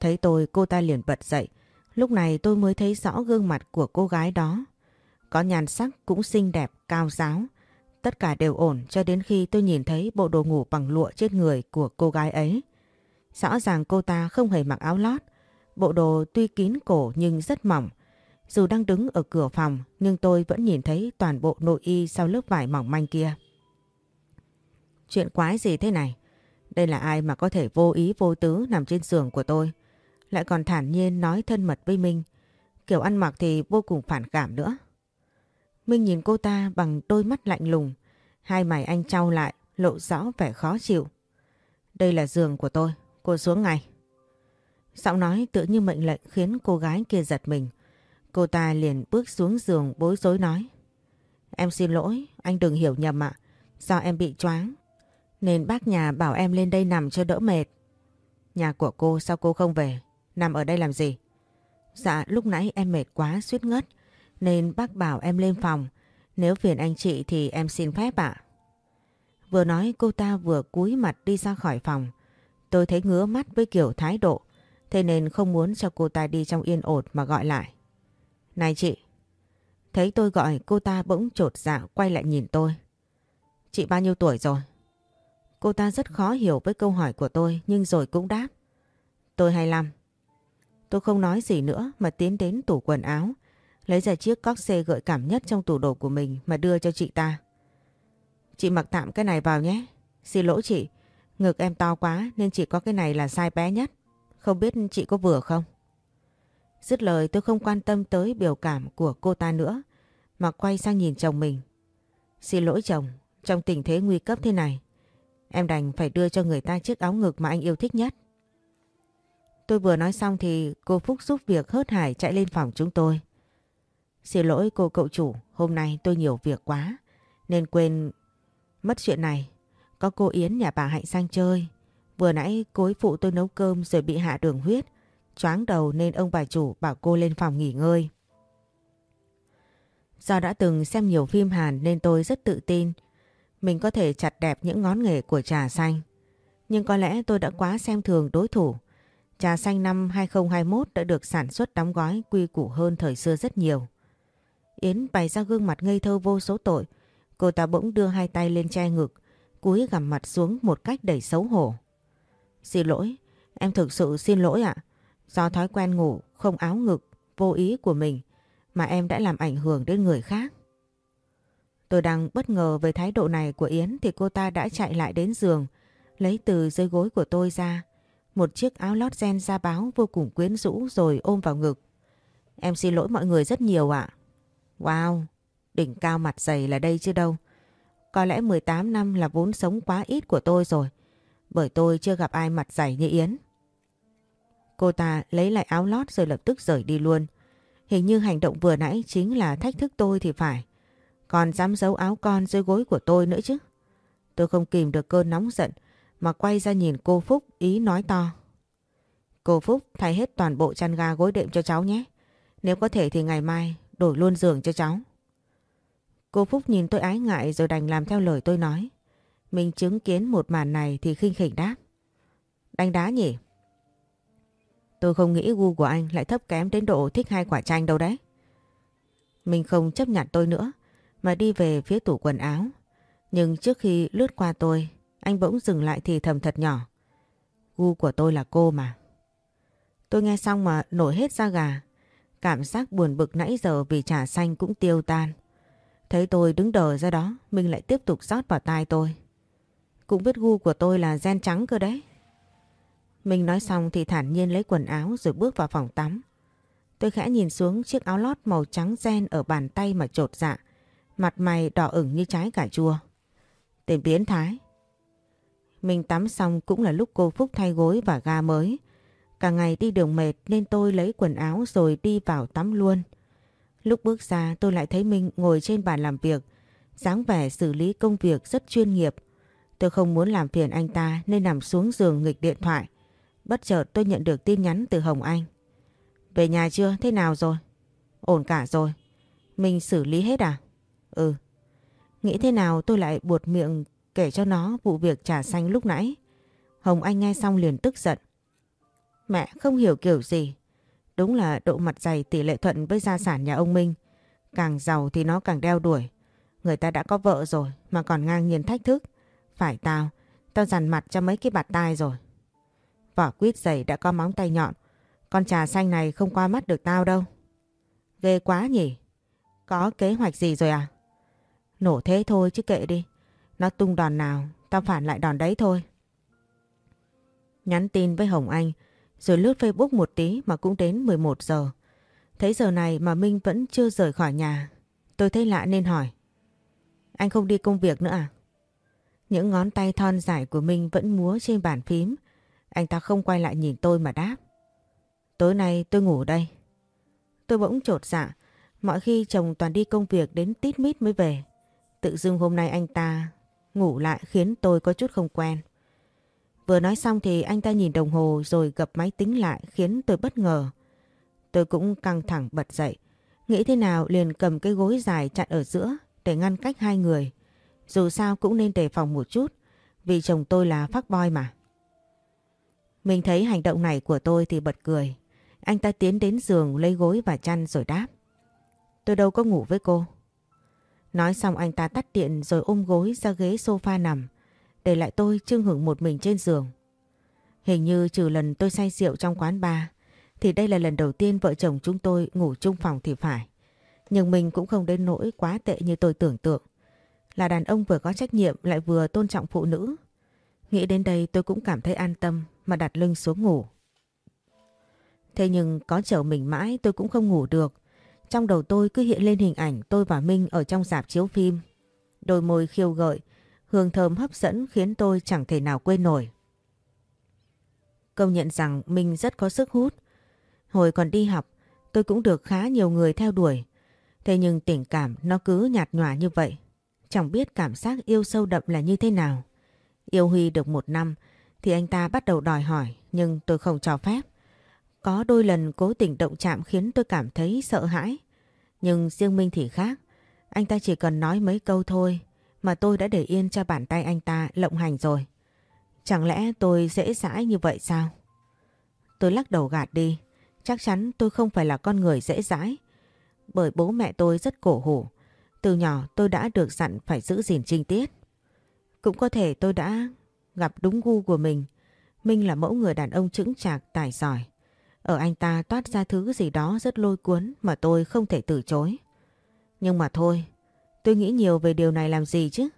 Thấy tôi cô ta liền bật dậy. Lúc này tôi mới thấy rõ gương mặt của cô gái đó. Có nhàn sắc cũng xinh đẹp, cao giáo. Tất cả đều ổn cho đến khi tôi nhìn thấy bộ đồ ngủ bằng lụa trên người của cô gái ấy. Rõ ràng cô ta không hề mặc áo lót. Bộ đồ tuy kín cổ nhưng rất mỏng. Dù đang đứng ở cửa phòng nhưng tôi vẫn nhìn thấy toàn bộ nội y sau lớp vải mỏng manh kia. Chuyện quái gì thế này? Đây là ai mà có thể vô ý vô tứ nằm trên giường của tôi? Lại còn thản nhiên nói thân mật với Minh. Kiểu ăn mặc thì vô cùng phản cảm nữa. Minh nhìn cô ta bằng đôi mắt lạnh lùng. Hai mày anh trao lại, lộ rõ vẻ khó chịu. Đây là giường của tôi, cô xuống ngay. Giọng nói tự như mệnh lệnh khiến cô gái kia giật mình. Cô ta liền bước xuống giường bối rối nói. Em xin lỗi, anh đừng hiểu nhầm ạ. Do em bị choáng. Nên bác nhà bảo em lên đây nằm cho đỡ mệt. Nhà của cô sao cô không về? Nằm ở đây làm gì? Dạ lúc nãy em mệt quá suýt ngất. Nên bác bảo em lên phòng. Nếu phiền anh chị thì em xin phép ạ. Vừa nói cô ta vừa cúi mặt đi ra khỏi phòng. Tôi thấy ngứa mắt với kiểu thái độ. Thế nên không muốn cho cô ta đi trong yên ổn mà gọi lại. Này chị! Thấy tôi gọi cô ta bỗng trột dạ quay lại nhìn tôi. Chị bao nhiêu tuổi rồi? Cô ta rất khó hiểu với câu hỏi của tôi nhưng rồi cũng đáp. Tôi 25. Tôi không nói gì nữa mà tiến đến tủ quần áo, lấy ra chiếc cóc xê gợi cảm nhất trong tủ đồ của mình mà đưa cho chị ta. Chị mặc tạm cái này vào nhé. Xin lỗi chị, ngực em to quá nên chỉ có cái này là sai bé nhất. Không biết chị có vừa không? Dứt lời tôi không quan tâm tới biểu cảm của cô ta nữa mà quay sang nhìn chồng mình. Xin lỗi chồng, trong tình thế nguy cấp thế này em đành phải đưa cho người ta chiếc áo ngực mà anh yêu thích nhất. Tôi vừa nói xong thì cô Phúc giúp việc hớt hải chạy lên phòng chúng tôi. Xin lỗi cô cậu chủ, hôm nay tôi nhiều việc quá nên quên mất chuyện này. Có cô Yến nhà bà Hạnh sang chơi. Vừa nãy cô ấy phụ tôi nấu cơm rồi bị hạ đường huyết. Choáng đầu nên ông bà chủ bảo cô lên phòng nghỉ ngơi. Do đã từng xem nhiều phim Hàn nên tôi rất tự tin mình có thể chặt đẹp những ngón nghề của trà xanh. Nhưng có lẽ tôi đã quá xem thường đối thủ. Trà xanh năm 2021 đã được sản xuất đóng gói quy củ hơn thời xưa rất nhiều. Yến bày ra gương mặt ngây thơ vô số tội. Cô ta bỗng đưa hai tay lên che ngực, cúi gằm mặt xuống một cách đầy xấu hổ. Xin lỗi, em thực sự xin lỗi ạ. Do thói quen ngủ, không áo ngực, vô ý của mình mà em đã làm ảnh hưởng đến người khác. Tôi đang bất ngờ về thái độ này của Yến thì cô ta đã chạy lại đến giường, lấy từ dưới gối của tôi ra một chiếc áo lót gen da báo vô cùng quyến rũ rồi ôm vào ngực. Em xin lỗi mọi người rất nhiều ạ. Wow, đỉnh cao mặt dày là đây chứ đâu. Có lẽ 18 năm là vốn sống quá ít của tôi rồi, bởi tôi chưa gặp ai mặt dày như Yến. Cô ta lấy lại áo lót rồi lập tức rời đi luôn. Hình như hành động vừa nãy chính là thách thức tôi thì phải. Còn dám giấu áo con dưới gối của tôi nữa chứ. Tôi không kìm được cơn nóng giận mà quay ra nhìn cô Phúc ý nói to. Cô Phúc thay hết toàn bộ chăn ga gối đệm cho cháu nhé. Nếu có thể thì ngày mai đổi luôn giường cho cháu. Cô Phúc nhìn tôi ái ngại rồi đành làm theo lời tôi nói. Mình chứng kiến một màn này thì khinh khỉnh đáp. Đánh đá nhỉ? Tôi không nghĩ gu của anh lại thấp kém đến độ thích hai quả chanh đâu đấy. Mình không chấp nhận tôi nữa mà đi về phía tủ quần áo. Nhưng trước khi lướt qua tôi, anh bỗng dừng lại thì thầm thật nhỏ. Gu của tôi là cô mà. Tôi nghe xong mà nổi hết da gà. Cảm giác buồn bực nãy giờ vì trà xanh cũng tiêu tan. Thấy tôi đứng đờ ra đó, mình lại tiếp tục rót vào tai tôi. Cũng biết gu của tôi là gen trắng cơ đấy. Mình nói xong thì thản nhiên lấy quần áo rồi bước vào phòng tắm. Tôi khẽ nhìn xuống chiếc áo lót màu trắng gen ở bàn tay mà trột dạ. Mặt mày đỏ ửng như trái cà chua. Tên biến thái. Mình tắm xong cũng là lúc cô Phúc thay gối và ga mới. Cả ngày đi đường mệt nên tôi lấy quần áo rồi đi vào tắm luôn. Lúc bước ra tôi lại thấy Minh ngồi trên bàn làm việc, dáng vẻ xử lý công việc rất chuyên nghiệp. Tôi không muốn làm phiền anh ta nên nằm xuống giường nghịch điện thoại. Bất chợt tôi nhận được tin nhắn từ Hồng Anh. Về nhà chưa? Thế nào rồi? Ổn cả rồi. Mình xử lý hết à? Ừ. Nghĩ thế nào tôi lại buột miệng kể cho nó vụ việc trà xanh lúc nãy. Hồng Anh nghe xong liền tức giận. Mẹ không hiểu kiểu gì. Đúng là độ mặt dày tỷ lệ thuận với gia sản nhà ông Minh. Càng giàu thì nó càng đeo đuổi. Người ta đã có vợ rồi mà còn ngang nhiên thách thức. Phải tao, tao dằn mặt cho mấy cái bạt tai rồi. Vỏ quýt dày đã có móng tay nhọn. Con trà xanh này không qua mắt được tao đâu. Ghê quá nhỉ? Có kế hoạch gì rồi à? Nổ thế thôi chứ kệ đi. Nó tung đòn nào, tao phản lại đòn đấy thôi. Nhắn tin với Hồng Anh, rồi lướt Facebook một tí mà cũng đến 11 giờ. Thấy giờ này mà Minh vẫn chưa rời khỏi nhà. Tôi thấy lạ nên hỏi. Anh không đi công việc nữa à? Những ngón tay thon dài của Minh vẫn múa trên bàn phím. Anh ta không quay lại nhìn tôi mà đáp. Tối nay tôi ngủ đây. Tôi bỗng trột dạ. Mọi khi chồng toàn đi công việc đến tít mít mới về. Tự dưng hôm nay anh ta ngủ lại khiến tôi có chút không quen. Vừa nói xong thì anh ta nhìn đồng hồ rồi gập máy tính lại, khiến tôi bất ngờ. Tôi cũng căng thẳng bật dậy. Nghĩ thế nào liền cầm cái gối dài chặn ở giữa để ngăn cách hai người. Dù sao cũng nên đề phòng một chút, vì chồng tôi là phát boy mà. Mình thấy hành động này của tôi thì bật cười. Anh ta tiến đến giường lấy gối và chăn rồi đáp. Tôi đâu có ngủ với cô. Nói xong anh ta tắt điện rồi ôm gối ra ghế sofa nằm. Để lại tôi trưng hưởng một mình trên giường. Hình như trừ lần tôi say rượu trong quán bar thì đây là lần đầu tiên vợ chồng chúng tôi ngủ chung phòng thì phải. Nhưng mình cũng không đến nỗi quá tệ như tôi tưởng tượng. Là đàn ông vừa có trách nhiệm lại vừa tôn trọng phụ nữ. Nghĩ đến đây tôi cũng cảm thấy an tâm mà đặt lưng xuống ngủ. Thế nhưng có chở mình mãi tôi cũng không ngủ được. Trong đầu tôi cứ hiện lên hình ảnh tôi và Minh ở trong dạp chiếu phim. Đôi môi khiêu gợi, hương thơm hấp dẫn khiến tôi chẳng thể nào quên nổi. Công nhận rằng mình rất có sức hút. Hồi còn đi học, tôi cũng được khá nhiều người theo đuổi. Thế nhưng tình cảm nó cứ nhạt nhòa như vậy. Chẳng biết cảm giác yêu sâu đậm là như thế nào. Yêu Huy được một năm thì anh ta bắt đầu đòi hỏi nhưng tôi không cho phép. Có đôi lần cố tình động chạm khiến tôi cảm thấy sợ hãi. Nhưng riêng Minh thì khác. Anh ta chỉ cần nói mấy câu thôi mà tôi đã để yên cho bàn tay anh ta lộng hành rồi. Chẳng lẽ tôi dễ dãi như vậy sao? Tôi lắc đầu gạt đi. Chắc chắn tôi không phải là con người dễ dãi. Bởi bố mẹ tôi rất cổ hủ. Từ nhỏ tôi đã được dặn phải giữ gìn trinh tiết. Cũng có thể tôi đã gặp đúng gu của mình. Minh là mẫu người đàn ông chững chạc, tài giỏi. Ở anh ta toát ra thứ gì đó rất lôi cuốn mà tôi không thể từ chối. Nhưng mà thôi, tôi nghĩ nhiều về điều này làm gì chứ?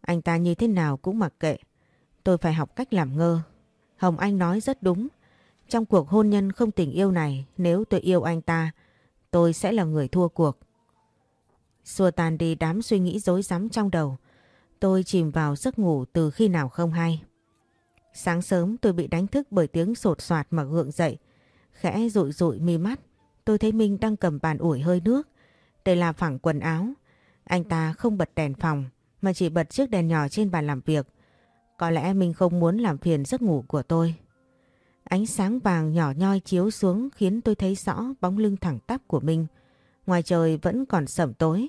Anh ta như thế nào cũng mặc kệ. Tôi phải học cách làm ngơ. Hồng Anh nói rất đúng. Trong cuộc hôn nhân không tình yêu này, nếu tôi yêu anh ta, tôi sẽ là người thua cuộc. Xua tan đi đám suy nghĩ dối rắm trong đầu. Tôi chìm vào giấc ngủ từ khi nào không hay. Sáng sớm tôi bị đánh thức bởi tiếng sột soạt mà gượng dậy. Khẽ rụi rụi mi mắt, tôi thấy Minh đang cầm bàn ủi hơi nước để làm phẳng quần áo. Anh ta không bật đèn phòng mà chỉ bật chiếc đèn nhỏ trên bàn làm việc. Có lẽ mình không muốn làm phiền giấc ngủ của tôi. Ánh sáng vàng nhỏ nhoi chiếu xuống khiến tôi thấy rõ bóng lưng thẳng tắp của mình Ngoài trời vẫn còn sẩm tối,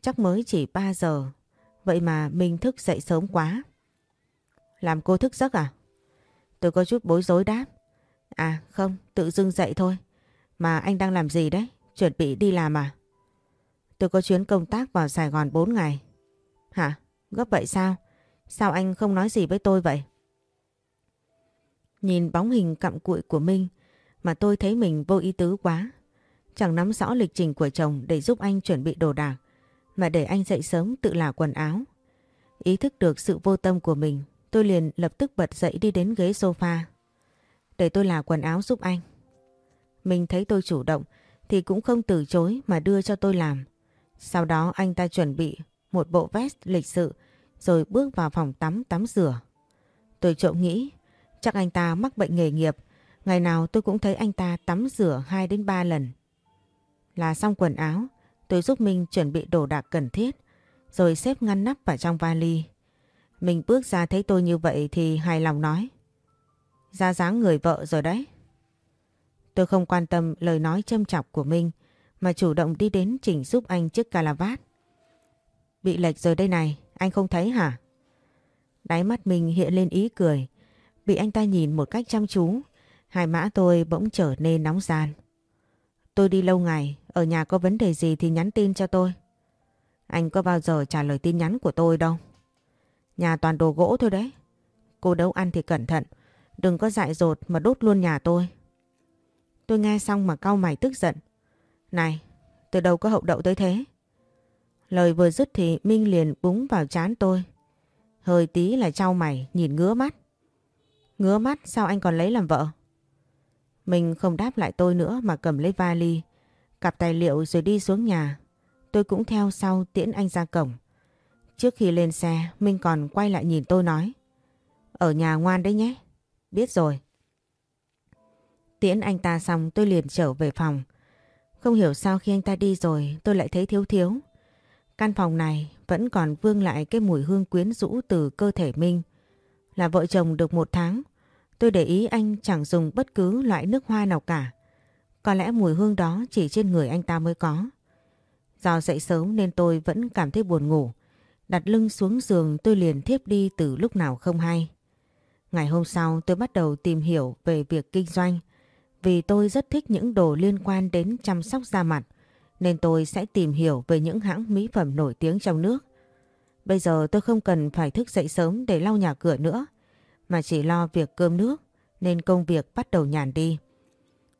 chắc mới chỉ 3 giờ. Vậy mà mình thức dậy sớm quá. Làm cô thức giấc à? Tôi có chút bối rối đáp. À không, tự dưng dậy thôi. Mà anh đang làm gì đấy? Chuẩn bị đi làm à? Tôi có chuyến công tác vào Sài Gòn 4 ngày. Hả? Gấp vậy sao? Sao anh không nói gì với tôi vậy? Nhìn bóng hình cặm cụi của Minh mà tôi thấy mình vô ý tứ quá. Chẳng nắm rõ lịch trình của chồng để giúp anh chuẩn bị đồ đạc, mà để anh dậy sớm tự là quần áo. Ý thức được sự vô tâm của mình, tôi liền lập tức bật dậy đi đến ghế sofa. Để tôi là quần áo giúp anh. Mình thấy tôi chủ động thì cũng không từ chối mà đưa cho tôi làm. Sau đó anh ta chuẩn bị một bộ vest lịch sự rồi bước vào phòng tắm tắm rửa. Tôi trộm nghĩ chắc anh ta mắc bệnh nghề nghiệp. Ngày nào tôi cũng thấy anh ta tắm rửa 2 đến 3 lần. Là xong quần áo, tôi giúp mình chuẩn bị đồ đạc cần thiết rồi xếp ngăn nắp vào trong vali. Mình bước ra thấy tôi như vậy thì hài lòng nói. Ra dáng người vợ rồi đấy. Tôi không quan tâm lời nói châm chọc của Minh mà chủ động đi đến chỉnh giúp anh chiếc calavat. Bị lệch rồi đây này, anh không thấy hả? Đáy mắt mình hiện lên ý cười. Bị anh ta nhìn một cách chăm chú, hai mã tôi bỗng trở nên nóng gian. Tôi đi lâu ngày, ở nhà có vấn đề gì thì nhắn tin cho tôi. Anh có bao giờ trả lời tin nhắn của tôi đâu. Nhà toàn đồ gỗ thôi đấy. Cô đâu ăn thì cẩn thận, đừng có dại dột mà đốt luôn nhà tôi. Tôi nghe xong mà cau mày tức giận. Này, từ đâu có hậu đậu tới thế? Lời vừa dứt thì Minh liền búng vào chán tôi. Hơi tí là trao mày, nhìn ngứa mắt. Ngứa mắt sao anh còn lấy làm vợ? Mình không đáp lại tôi nữa mà cầm lấy vali, cặp tài liệu rồi đi xuống nhà. Tôi cũng theo sau tiễn anh ra cổng. Trước khi lên xe, Minh còn quay lại nhìn tôi nói. Ở nhà ngoan đấy nhé. Biết rồi. Tiễn anh ta xong tôi liền trở về phòng. Không hiểu sao khi anh ta đi rồi tôi lại thấy thiếu thiếu. Căn phòng này vẫn còn vương lại cái mùi hương quyến rũ từ cơ thể Minh. Là vợ chồng được một tháng, tôi để ý anh chẳng dùng bất cứ loại nước hoa nào cả. Có lẽ mùi hương đó chỉ trên người anh ta mới có. Do dậy sớm nên tôi vẫn cảm thấy buồn ngủ. Đặt lưng xuống giường tôi liền thiếp đi từ lúc nào không hay. Ngày hôm sau tôi bắt đầu tìm hiểu về việc kinh doanh. Vì tôi rất thích những đồ liên quan đến chăm sóc da mặt, nên tôi sẽ tìm hiểu về những hãng mỹ phẩm nổi tiếng trong nước. Bây giờ tôi không cần phải thức dậy sớm để lau nhà cửa nữa, mà chỉ lo việc cơm nước, nên công việc bắt đầu nhàn đi.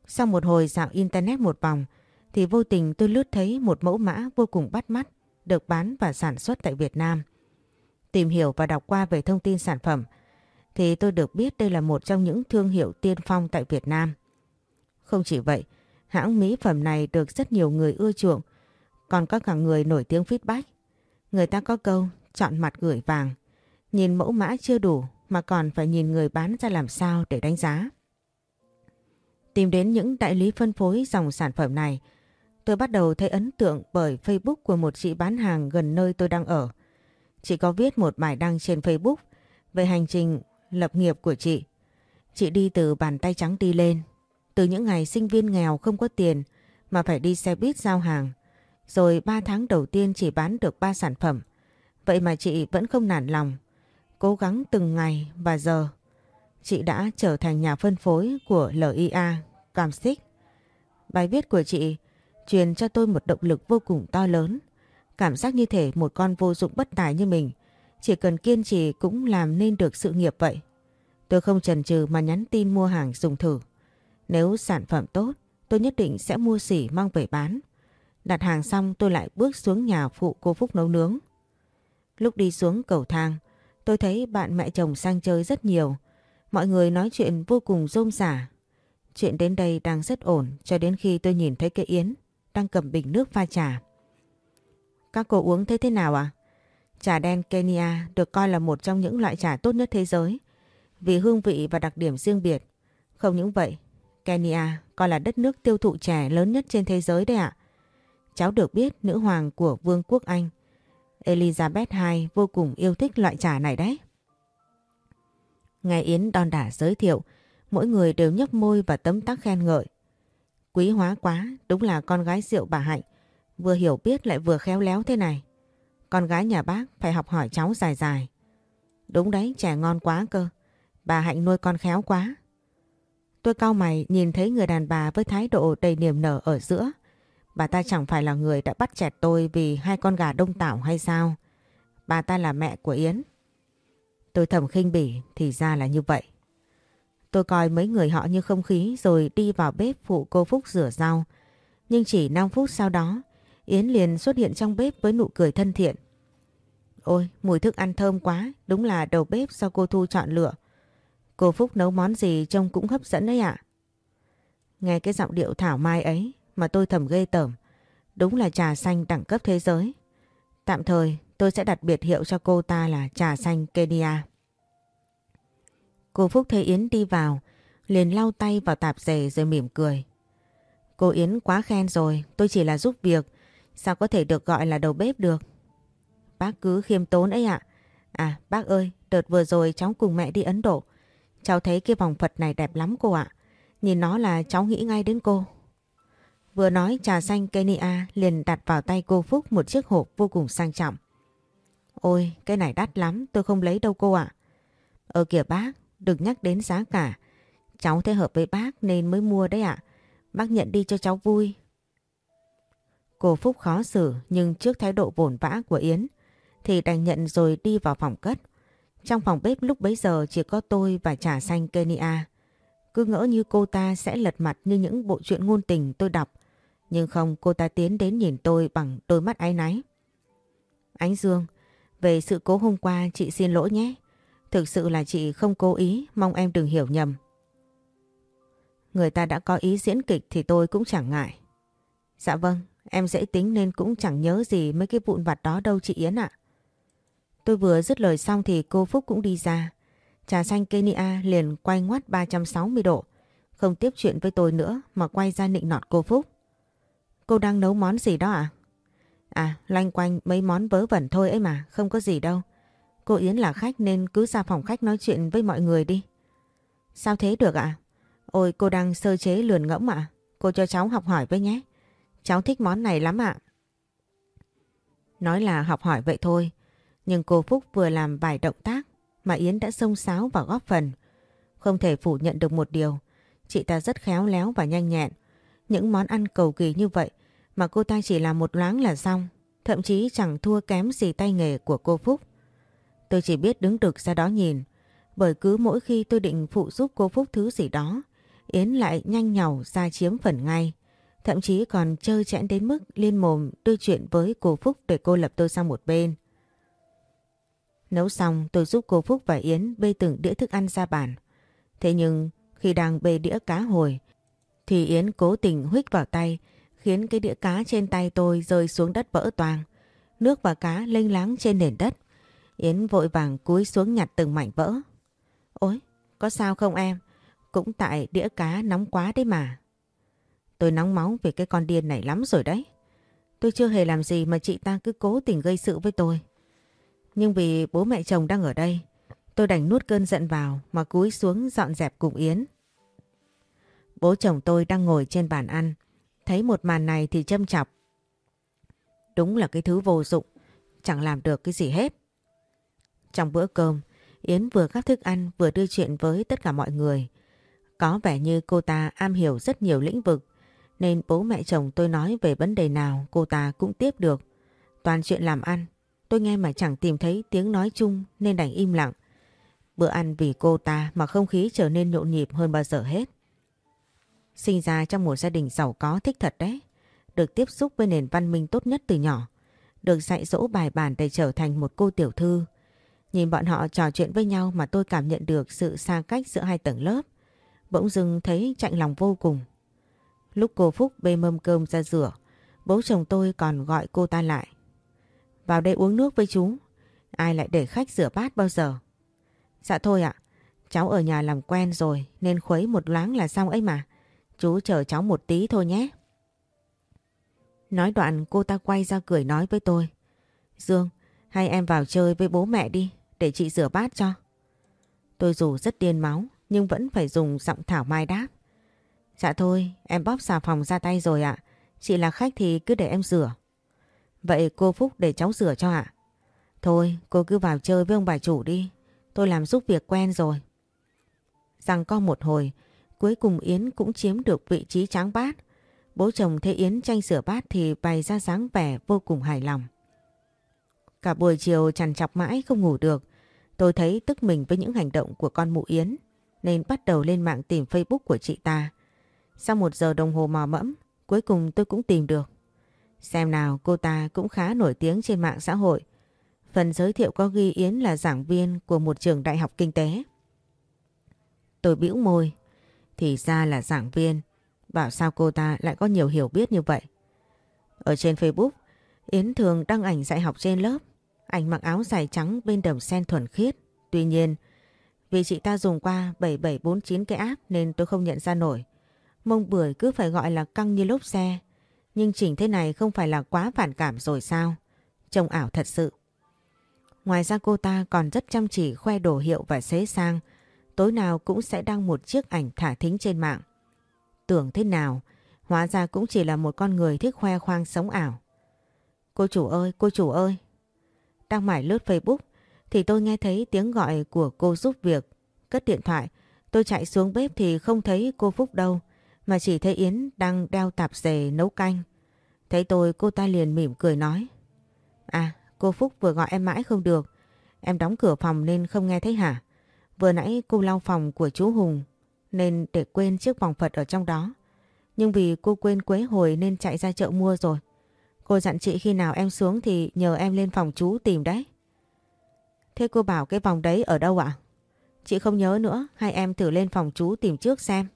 Sau một hồi dạo internet một vòng, thì vô tình tôi lướt thấy một mẫu mã vô cùng bắt mắt được bán và sản xuất tại Việt Nam. Tìm hiểu và đọc qua về thông tin sản phẩm, thì tôi được biết đây là một trong những thương hiệu tiên phong tại Việt Nam. Không chỉ vậy, hãng mỹ phẩm này được rất nhiều người ưa chuộng, còn có cả người nổi tiếng feedback. Người ta có câu chọn mặt gửi vàng, nhìn mẫu mã chưa đủ mà còn phải nhìn người bán ra làm sao để đánh giá. Tìm đến những đại lý phân phối dòng sản phẩm này, tôi bắt đầu thấy ấn tượng bởi Facebook của một chị bán hàng gần nơi tôi đang ở. Chị có viết một bài đăng trên Facebook về hành trình lập nghiệp của chị. Chị đi từ bàn tay trắng đi lên, từ những ngày sinh viên nghèo không có tiền mà phải đi xe buýt giao hàng. Rồi 3 tháng đầu tiên chỉ bán được 3 sản phẩm. Vậy mà chị vẫn không nản lòng. Cố gắng từng ngày và giờ. Chị đã trở thành nhà phân phối của LIA Cam Xích. Bài viết của chị truyền cho tôi một động lực vô cùng to lớn. Cảm giác như thể một con vô dụng bất tài như mình. Chỉ cần kiên trì cũng làm nên được sự nghiệp vậy. Tôi không chần chừ mà nhắn tin mua hàng dùng thử. Nếu sản phẩm tốt, tôi nhất định sẽ mua xỉ mang về bán. Đặt hàng xong tôi lại bước xuống nhà phụ cô Phúc nấu nướng. Lúc đi xuống cầu thang, tôi thấy bạn mẹ chồng sang chơi rất nhiều. Mọi người nói chuyện vô cùng rôm rả. Chuyện đến đây đang rất ổn cho đến khi tôi nhìn thấy cái Yến đang cầm bình nước pha trà. Các cô uống thấy thế nào ạ? À? Trà đen Kenya được coi là một trong những loại trà tốt nhất thế giới vì hương vị và đặc điểm riêng biệt. Không những vậy, Kenya coi là đất nước tiêu thụ chè lớn nhất trên thế giới đấy ạ. Cháu được biết nữ hoàng của Vương quốc Anh, Elizabeth II vô cùng yêu thích loại trà này đấy. Ngài Yến đon đả giới thiệu, mỗi người đều nhấp môi và tấm tắc khen ngợi. Quý hóa quá, đúng là con gái rượu bà Hạnh, vừa hiểu biết lại vừa khéo léo thế này. Con gái nhà bác phải học hỏi cháu dài dài. Đúng đấy, trẻ ngon quá cơ. Bà Hạnh nuôi con khéo quá. Tôi cau mày nhìn thấy người đàn bà với thái độ đầy niềm nở ở giữa. Bà ta chẳng phải là người đã bắt chẹt tôi vì hai con gà đông tảo hay sao? Bà ta là mẹ của Yến. Tôi thầm khinh bỉ thì ra là như vậy. Tôi coi mấy người họ như không khí rồi đi vào bếp phụ cô Phúc rửa rau. Nhưng chỉ 5 phút sau đó, Yến liền xuất hiện trong bếp với nụ cười thân thiện. Ôi, mùi thức ăn thơm quá, đúng là đầu bếp do cô Thu chọn lựa. Cô Phúc nấu món gì trông cũng hấp dẫn đấy ạ. Nghe cái giọng điệu thảo mai ấy mà tôi thầm ghê tởm. Đúng là trà xanh đẳng cấp thế giới. Tạm thời tôi sẽ đặt biệt hiệu cho cô ta là trà xanh Kenya. Cô Phúc thấy Yến đi vào, liền lau tay vào tạp dề rồi mỉm cười. Cô Yến quá khen rồi, tôi chỉ là giúp việc, sao có thể được gọi là đầu bếp được. Bác cứ khiêm tốn ấy ạ. À. bác ơi, đợt vừa rồi cháu cùng mẹ đi Ấn Độ. Cháu thấy cái vòng Phật này đẹp lắm cô ạ. Nhìn nó là cháu nghĩ ngay đến cô. Vừa nói trà xanh Kenya liền đặt vào tay cô Phúc một chiếc hộp vô cùng sang trọng. Ôi, cái này đắt lắm, tôi không lấy đâu cô ạ. Ờ kìa bác, đừng nhắc đến giá cả. Cháu thấy hợp với bác nên mới mua đấy ạ. Bác nhận đi cho cháu vui. Cô Phúc khó xử nhưng trước thái độ vồn vã của Yến thì đành nhận rồi đi vào phòng cất. Trong phòng bếp lúc bấy giờ chỉ có tôi và trà xanh Kenya. Cứ ngỡ như cô ta sẽ lật mặt như những bộ truyện ngôn tình tôi đọc. Nhưng không cô ta tiến đến nhìn tôi bằng đôi mắt áy náy. Ánh Dương, về sự cố hôm qua chị xin lỗi nhé. Thực sự là chị không cố ý, mong em đừng hiểu nhầm. Người ta đã có ý diễn kịch thì tôi cũng chẳng ngại. Dạ vâng, em dễ tính nên cũng chẳng nhớ gì mấy cái vụn vặt đó đâu chị Yến ạ. Tôi vừa dứt lời xong thì cô Phúc cũng đi ra. Trà xanh Kenya liền quay ngoắt 360 độ. không tiếp chuyện với tôi nữa mà quay ra nịnh nọt cô Phúc. Cô đang nấu món gì đó à? À, loanh quanh mấy món vớ vẩn thôi ấy mà, không có gì đâu. Cô Yến là khách nên cứ ra phòng khách nói chuyện với mọi người đi. Sao thế được ạ? Ôi cô đang sơ chế lườn ngỗng ạ. Cô cho cháu học hỏi với nhé. Cháu thích món này lắm ạ. Nói là học hỏi vậy thôi. Nhưng cô Phúc vừa làm vài động tác mà Yến đã xông xáo và góp phần. Không thể phủ nhận được một điều. Chị ta rất khéo léo và nhanh nhẹn. Những món ăn cầu kỳ như vậy mà cô ta chỉ làm một loáng là xong. Thậm chí chẳng thua kém gì tay nghề của cô Phúc. Tôi chỉ biết đứng đực ra đó nhìn. Bởi cứ mỗi khi tôi định phụ giúp cô Phúc thứ gì đó, Yến lại nhanh nhảu ra chiếm phần ngay. Thậm chí còn chơi chẽn đến mức liên mồm đưa chuyện với cô Phúc để cô lập tôi sang một bên. Nấu xong tôi giúp cô Phúc và Yến bê từng đĩa thức ăn ra bàn. Thế nhưng khi đang bê đĩa cá hồi thì Yến cố tình huých vào tay khiến cái đĩa cá trên tay tôi rơi xuống đất vỡ toang. Nước và cá lênh láng trên nền đất. Yến vội vàng cúi xuống nhặt từng mảnh vỡ. Ôi, có sao không em? Cũng tại đĩa cá nóng quá đấy mà. Tôi nóng máu vì cái con điên này lắm rồi đấy. Tôi chưa hề làm gì mà chị ta cứ cố tình gây sự với tôi. Nhưng vì bố mẹ chồng đang ở đây, tôi đành nuốt cơn giận vào mà cúi xuống dọn dẹp cùng Yến. Bố chồng tôi đang ngồi trên bàn ăn, thấy một màn này thì châm chọc. Đúng là cái thứ vô dụng, chẳng làm được cái gì hết. Trong bữa cơm, Yến vừa gắp thức ăn vừa đưa chuyện với tất cả mọi người. Có vẻ như cô ta am hiểu rất nhiều lĩnh vực nên bố mẹ chồng tôi nói về vấn đề nào cô ta cũng tiếp được. Toàn chuyện làm ăn, tôi nghe mà chẳng tìm thấy tiếng nói chung nên đành im lặng. Bữa ăn vì cô ta mà không khí trở nên nhộn nhịp hơn bao giờ hết. Sinh ra trong một gia đình giàu có thích thật đấy. Được tiếp xúc với nền văn minh tốt nhất từ nhỏ. Được dạy dỗ bài bản để trở thành một cô tiểu thư. Nhìn bọn họ trò chuyện với nhau mà tôi cảm nhận được sự xa cách giữa hai tầng lớp. Bỗng dưng thấy chạnh lòng vô cùng. Lúc cô Phúc bê mâm cơm ra rửa, bố chồng tôi còn gọi cô ta lại. Vào đây uống nước với chú. Ai lại để khách rửa bát bao giờ? Dạ thôi ạ, cháu ở nhà làm quen rồi nên khuấy một loáng là xong ấy mà. Chú chờ cháu một tí thôi nhé. Nói đoạn cô ta quay ra cười nói với tôi. Dương, hay em vào chơi với bố mẹ đi để chị rửa bát cho. Tôi dù rất điên máu nhưng vẫn phải dùng giọng thảo mai đáp. Dạ thôi, em bóp xà phòng ra tay rồi ạ. Chị là khách thì cứ để em rửa. Vậy cô Phúc để cháu rửa cho ạ. Thôi, cô cứ vào chơi với ông bà chủ đi. Tôi làm giúp việc quen rồi. Rằng có một hồi, cuối cùng Yến cũng chiếm được vị trí tráng bát. Bố chồng thấy Yến tranh rửa bát thì bày ra dáng vẻ vô cùng hài lòng. Cả buổi chiều chằn chọc mãi không ngủ được. Tôi thấy tức mình với những hành động của con mụ Yến nên bắt đầu lên mạng tìm Facebook của chị ta. Sau một giờ đồng hồ mò mẫm, cuối cùng tôi cũng tìm được. Xem nào cô ta cũng khá nổi tiếng trên mạng xã hội. Phần giới thiệu có ghi Yến là giảng viên của một trường đại học kinh tế. Tôi bĩu môi. Thì ra là giảng viên. Bảo sao cô ta lại có nhiều hiểu biết như vậy. Ở trên Facebook, Yến thường đăng ảnh dạy học trên lớp. Ảnh mặc áo dài trắng bên đầm sen thuần khiết. Tuy nhiên, vì chị ta dùng qua 7749 cái app nên tôi không nhận ra nổi. Mông bưởi cứ phải gọi là căng như lốp xe. Nhưng chỉnh thế này không phải là quá phản cảm rồi sao? Trông ảo thật sự. Ngoài ra cô ta còn rất chăm chỉ khoe đồ hiệu và xế sang. Tối nào cũng sẽ đăng một chiếc ảnh thả thính trên mạng. Tưởng thế nào, hóa ra cũng chỉ là một con người thích khoe khoang sống ảo. Cô chủ ơi, cô chủ ơi. Đang mải lướt Facebook thì tôi nghe thấy tiếng gọi của cô giúp việc. Cất điện thoại, tôi chạy xuống bếp thì không thấy cô Phúc đâu mà chỉ thấy Yến đang đeo tạp dề nấu canh. Thấy tôi cô ta liền mỉm cười nói. À cô Phúc vừa gọi em mãi không được. Em đóng cửa phòng nên không nghe thấy hả? Vừa nãy cô lau phòng của chú Hùng nên để quên chiếc vòng Phật ở trong đó. Nhưng vì cô quên quế hồi nên chạy ra chợ mua rồi. Cô dặn chị khi nào em xuống thì nhờ em lên phòng chú tìm đấy. Thế cô bảo cái vòng đấy ở đâu ạ? Chị không nhớ nữa, hay em thử lên phòng chú tìm trước xem.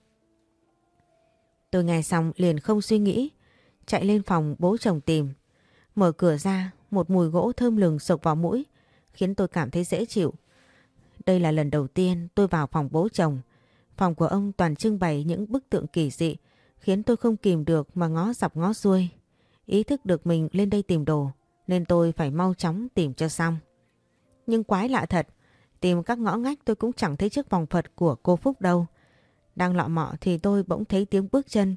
Tôi nghe xong liền không suy nghĩ, chạy lên phòng bố chồng tìm. Mở cửa ra, một mùi gỗ thơm lừng sộc vào mũi, khiến tôi cảm thấy dễ chịu. Đây là lần đầu tiên tôi vào phòng bố chồng, Phòng của ông toàn trưng bày những bức tượng kỳ dị, khiến tôi không kìm được mà ngó dọc ngó xuôi. Ý thức được mình lên đây tìm đồ, nên tôi phải mau chóng tìm cho xong. Nhưng quái lạ thật, tìm các ngõ ngách tôi cũng chẳng thấy chiếc vòng Phật của cô Phúc đâu. Đang lọ mọ thì tôi bỗng thấy tiếng bước chân.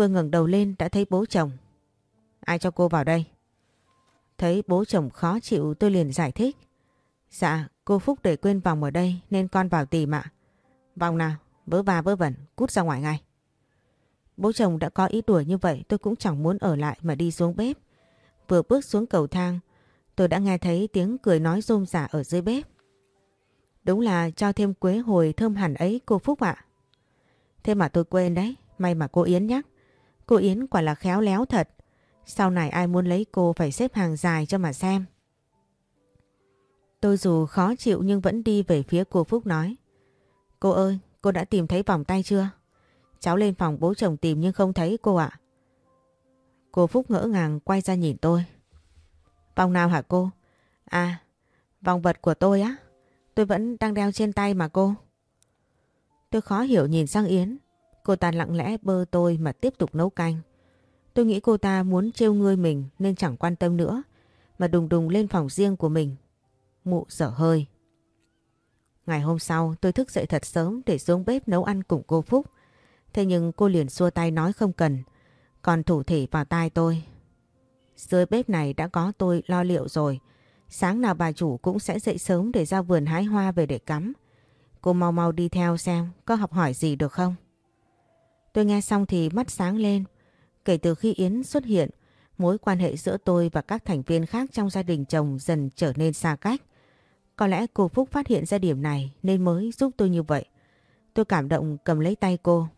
Vừa ngẩng đầu lên đã thấy bố chồng. Ai cho cô vào đây? Thấy bố chồng khó chịu tôi liền giải thích. Dạ, cô Phúc để quên vòng ở đây nên con vào tìm ạ. Vòng nào, vớ va vớ vẩn, cút ra ngoài ngay. Bố chồng đã có ý đuổi như vậy tôi cũng chẳng muốn ở lại mà đi xuống bếp. Vừa bước xuống cầu thang, tôi đã nghe thấy tiếng cười nói rôm rả ở dưới bếp. Đúng là cho thêm quế hồi thơm hẳn ấy cô Phúc ạ. Thế mà tôi quên đấy, may mà cô Yến nhắc. Cô Yến quả là khéo léo thật. Sau này ai muốn lấy cô phải xếp hàng dài cho mà xem. Tôi dù khó chịu nhưng vẫn đi về phía cô Phúc nói. Cô ơi, cô đã tìm thấy vòng tay chưa? Cháu lên phòng bố chồng tìm nhưng không thấy cô ạ. Cô Phúc ngỡ ngàng quay ra nhìn tôi. Vòng nào hả cô? À, vòng vật của tôi á. Tôi vẫn đang đeo trên tay mà cô. Tôi khó hiểu nhìn sang Yến. Cô ta lặng lẽ bơ tôi mà tiếp tục nấu canh. Tôi nghĩ cô ta muốn trêu ngươi mình nên chẳng quan tâm nữa. Mà đùng đùng lên phòng riêng của mình. Mụ dở hơi. Ngày hôm sau, tôi thức dậy thật sớm để xuống bếp nấu ăn cùng cô Phúc. Thế nhưng cô liền xua tay nói không cần. Còn thủ thể vào tai tôi. Dưới bếp này đã có tôi lo liệu rồi. Sáng nào bà chủ cũng sẽ dậy sớm để ra vườn hái hoa về để cắm. Cô mau mau đi theo xem, có học hỏi gì được không? Tôi nghe xong thì mắt sáng lên. Kể từ khi Yến xuất hiện, mối quan hệ giữa tôi và các thành viên khác trong gia đình chồng dần trở nên xa cách. Có lẽ cô Phúc phát hiện ra điểm này nên mới giúp tôi như vậy. Tôi cảm động cầm lấy tay cô.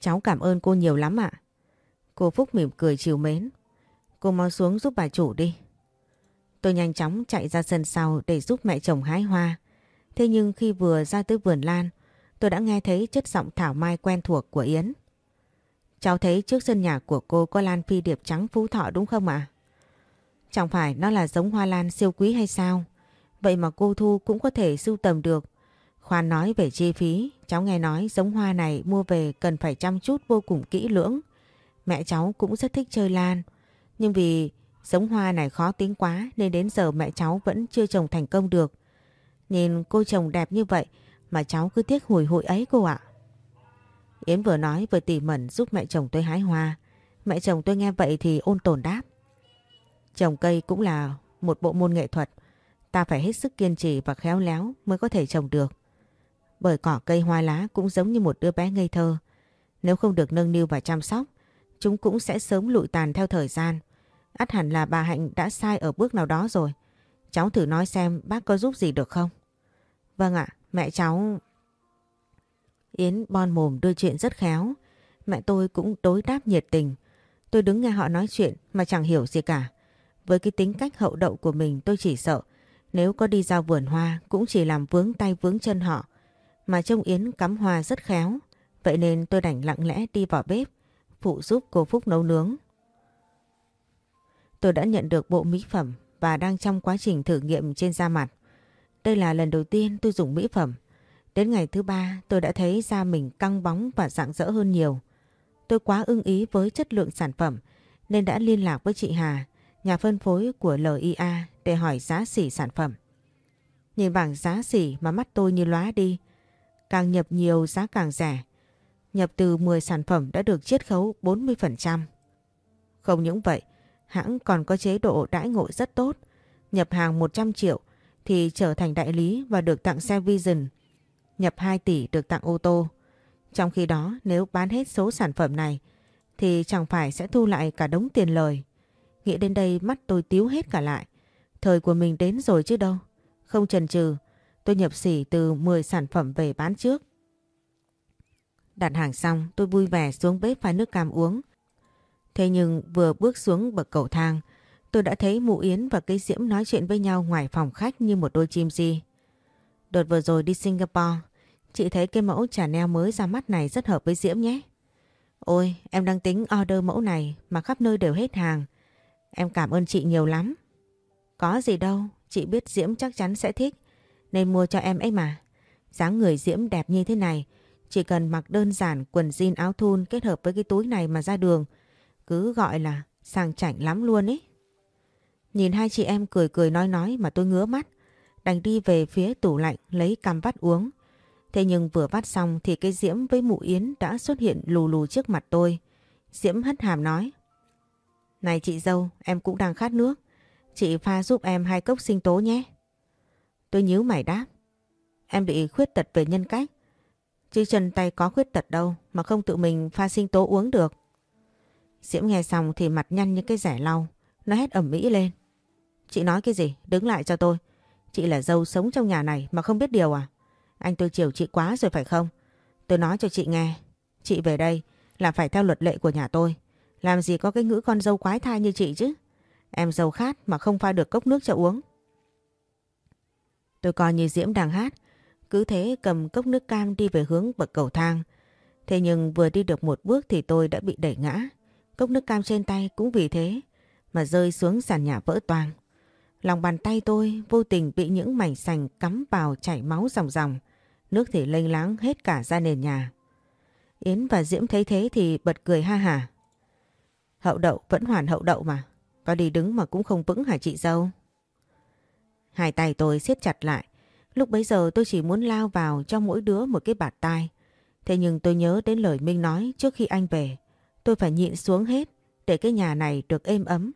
Cháu cảm ơn cô nhiều lắm ạ. Cô Phúc mỉm cười chiều mến. Cô mau xuống giúp bà chủ đi. Tôi nhanh chóng chạy ra sân sau để giúp mẹ chồng hái hoa. Thế nhưng khi vừa ra tới vườn lan, tôi đã nghe thấy chất giọng thảo mai quen thuộc của Yến. Cháu thấy trước sân nhà của cô có lan phi điệp trắng phú thọ đúng không ạ? Chẳng phải nó là giống hoa lan siêu quý hay sao? Vậy mà cô Thu cũng có thể sưu tầm được. Khoan nói về chi phí, cháu nghe nói giống hoa này mua về cần phải chăm chút vô cùng kỹ lưỡng. Mẹ cháu cũng rất thích chơi lan. Nhưng vì giống hoa này khó tính quá nên đến giờ mẹ cháu vẫn chưa trồng thành công được. Nhìn cô chồng đẹp như vậy mà cháu cứ tiếc hồi hụi ấy cô ạ. Yến vừa nói vừa tỉ mẩn giúp mẹ chồng tôi hái hoa. Mẹ chồng tôi nghe vậy thì ôn tồn đáp. Trồng cây cũng là một bộ môn nghệ thuật. Ta phải hết sức kiên trì và khéo léo mới có thể trồng được. Bởi cỏ cây hoa lá cũng giống như một đứa bé ngây thơ. Nếu không được nâng niu và chăm sóc, chúng cũng sẽ sớm lụi tàn theo thời gian. Át hẳn là bà Hạnh đã sai ở bước nào đó rồi. Cháu thử nói xem bác có giúp gì được không? Vâng ạ, mẹ cháu... Yến bon mồm đưa chuyện rất khéo. Mẹ tôi cũng đối đáp nhiệt tình. Tôi đứng nghe họ nói chuyện mà chẳng hiểu gì cả. Với cái tính cách hậu đậu của mình, tôi chỉ sợ nếu có đi ra vườn hoa cũng chỉ làm vướng tay vướng chân họ. Mà trông Yến cắm hoa rất khéo. Vậy nên tôi đành lặng lẽ đi vào bếp, phụ giúp cô Phúc nấu nướng. Tôi đã nhận được bộ mỹ phẩm và đang trong quá trình thử nghiệm trên da mặt. Đây là lần đầu tiên tôi dùng mỹ phẩm. Đến ngày thứ ba tôi đã thấy da mình căng bóng và rạng rỡ hơn nhiều. Tôi quá ưng ý với chất lượng sản phẩm nên đã liên lạc với chị Hà, nhà phân phối của LIA để hỏi giá xỉ sản phẩm. Nhìn bảng giá xỉ mà mắt tôi như lóa đi. Càng nhập nhiều giá càng rẻ. Nhập từ 10 sản phẩm đã được chiết khấu 40%. Không những vậy, hãng còn có chế độ đãi ngộ rất tốt. Nhập hàng 100 triệu thì trở thành đại lý và được tặng xe Vision. Nhập 2 tỷ được tặng ô tô. Trong khi đó nếu bán hết số sản phẩm này thì chẳng phải sẽ thu lại cả đống tiền lời. Nghĩ đến đây mắt tôi tiếu hết cả lại. Thời của mình đến rồi chứ đâu. Không chần chừ, tôi nhập xỉ từ 10 sản phẩm về bán trước. Đặt hàng xong tôi vui vẻ xuống bếp pha nước cam uống. Thế nhưng vừa bước xuống bậc cầu thang tôi đã thấy mụ Yến và cây diễm nói chuyện với nhau ngoài phòng khách như một đôi chim di. Đợt vừa rồi đi Singapore chị thấy cái mẫu trà neo mới ra mắt này rất hợp với Diễm nhé. Ôi em đang tính order mẫu này mà khắp nơi đều hết hàng. Em cảm ơn chị nhiều lắm. Có gì đâu, chị biết Diễm chắc chắn sẽ thích nên mua cho em ấy mà. dáng người Diễm đẹp như thế này, chỉ cần mặc đơn giản quần jean áo thun kết hợp với cái túi này mà ra đường, cứ gọi là sang chảnh lắm luôn ấy. Nhìn hai chị em cười cười nói nói mà tôi ngứa mắt, đành đi về phía tủ lạnh lấy cam vắt uống. Thế nhưng vừa vắt xong thì cái Diễm với mụ Yến đã xuất hiện lù lù trước mặt tôi. Diễm hất hàm nói. Này chị dâu, em cũng đang khát nước. Chị pha giúp em hai cốc sinh tố nhé. Tôi nhíu mày đáp. Em bị khuyết tật về nhân cách. Chứ chân tay có khuyết tật đâu mà không tự mình pha sinh tố uống được. Diễm nghe xong thì mặt nhăn như cái rẻ lau. Nó hét ẩm mỹ lên. Chị nói cái gì? Đứng lại cho tôi. Chị là dâu sống trong nhà này mà không biết điều à? Anh tôi chiều chị quá rồi phải không? Tôi nói cho chị nghe. Chị về đây là phải theo luật lệ của nhà tôi. Làm gì có cái ngữ con dâu quái thai như chị chứ? Em dâu khát mà không pha được cốc nước cho uống. Tôi coi như Diễm đang hát. Cứ thế cầm cốc nước cam đi về hướng bậc cầu thang. Thế nhưng vừa đi được một bước thì tôi đã bị đẩy ngã. Cốc nước cam trên tay cũng vì thế mà rơi xuống sàn nhà vỡ toang. Lòng bàn tay tôi vô tình bị những mảnh sành cắm vào chảy máu ròng ròng. Nước thì lênh láng hết cả ra nền nhà. Yến và Diễm thấy thế thì bật cười ha hả. Hậu đậu vẫn hoàn hậu đậu mà. vào đi đứng mà cũng không vững hả chị dâu? Hai tay tôi siết chặt lại. Lúc bấy giờ tôi chỉ muốn lao vào cho mỗi đứa một cái bạt tai. Thế nhưng tôi nhớ đến lời Minh nói trước khi anh về. Tôi phải nhịn xuống hết để cái nhà này được êm ấm.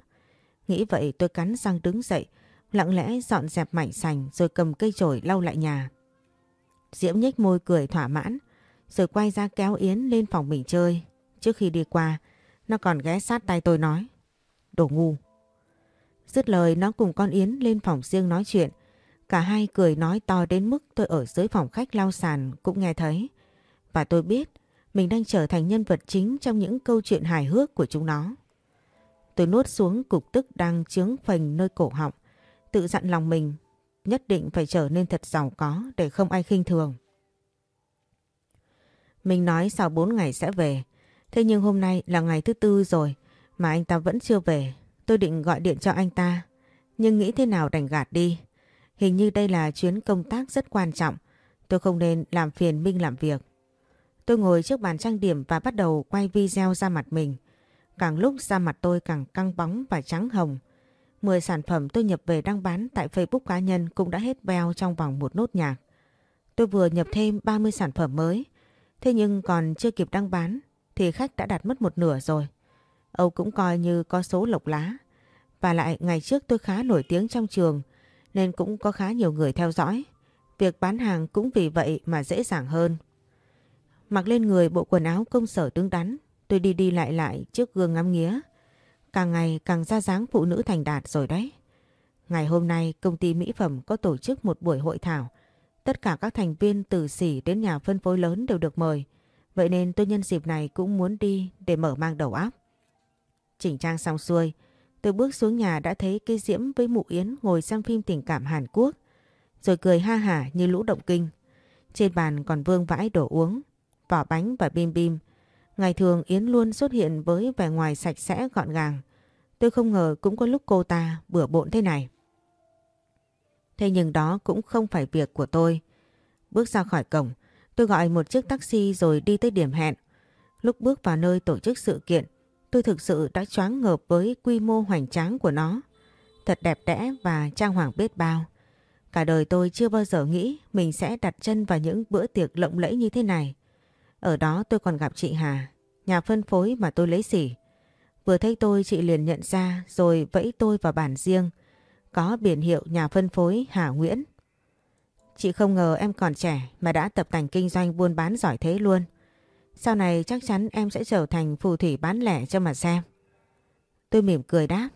Nghĩ vậy tôi cắn răng đứng dậy, lặng lẽ dọn dẹp mảnh sành rồi cầm cây chổi lau lại nhà. Diễm nhếch môi cười thỏa mãn, rồi quay ra kéo Yến lên phòng mình chơi. Trước khi đi qua, nó còn ghé sát tay tôi nói. Đồ ngu. Dứt lời nó cùng con Yến lên phòng riêng nói chuyện. Cả hai cười nói to đến mức tôi ở dưới phòng khách lau sàn cũng nghe thấy. Và tôi biết mình đang trở thành nhân vật chính trong những câu chuyện hài hước của chúng nó. Tôi nuốt xuống cục tức đang chướng phành nơi cổ họng, tự dặn lòng mình nhất định phải trở nên thật giàu có để không ai khinh thường. Mình nói sau 4 ngày sẽ về, thế nhưng hôm nay là ngày thứ tư rồi mà anh ta vẫn chưa về. Tôi định gọi điện cho anh ta, nhưng nghĩ thế nào đành gạt đi. Hình như đây là chuyến công tác rất quan trọng, tôi không nên làm phiền Minh làm việc. Tôi ngồi trước bàn trang điểm và bắt đầu quay video ra mặt mình. Càng lúc da mặt tôi càng căng bóng và trắng hồng. 10 sản phẩm tôi nhập về đăng bán tại Facebook cá nhân cũng đã hết veo trong vòng một nốt nhạc. Tôi vừa nhập thêm 30 sản phẩm mới. Thế nhưng còn chưa kịp đăng bán thì khách đã đặt mất một nửa rồi. Âu cũng coi như có số lộc lá. Và lại ngày trước tôi khá nổi tiếng trong trường nên cũng có khá nhiều người theo dõi. Việc bán hàng cũng vì vậy mà dễ dàng hơn. Mặc lên người bộ quần áo công sở đứng đắn, tôi đi đi lại lại trước gương ngắm nghía. Càng ngày càng ra dáng phụ nữ thành đạt rồi đấy. Ngày hôm nay công ty mỹ phẩm có tổ chức một buổi hội thảo. Tất cả các thành viên từ sỉ đến nhà phân phối lớn đều được mời. Vậy nên tôi nhân dịp này cũng muốn đi để mở mang đầu óc. Chỉnh trang xong xuôi, tôi bước xuống nhà đã thấy cây diễm với mụ Yến ngồi xem phim tình cảm Hàn Quốc. Rồi cười ha hả như lũ động kinh. Trên bàn còn vương vãi đồ uống, vỏ bánh và bim bim. Ngày thường Yến luôn xuất hiện với vẻ ngoài sạch sẽ gọn gàng. Tôi không ngờ cũng có lúc cô ta bừa bộn thế này. Thế nhưng đó cũng không phải việc của tôi. Bước ra khỏi cổng, tôi gọi một chiếc taxi rồi đi tới điểm hẹn. Lúc bước vào nơi tổ chức sự kiện, tôi thực sự đã choáng ngợp với quy mô hoành tráng của nó. Thật đẹp đẽ và trang hoàng biết bao. Cả đời tôi chưa bao giờ nghĩ mình sẽ đặt chân vào những bữa tiệc lộng lẫy như thế này. Ở đó tôi còn gặp chị Hà, nhà phân phối mà tôi lấy xỉ. Vừa thấy tôi chị liền nhận ra rồi vẫy tôi vào bản riêng. Có biển hiệu nhà phân phối Hà Nguyễn. Chị không ngờ em còn trẻ mà đã tập tành kinh doanh buôn bán giỏi thế luôn. Sau này chắc chắn em sẽ trở thành phù thủy bán lẻ cho mà xem. Tôi mỉm cười đáp.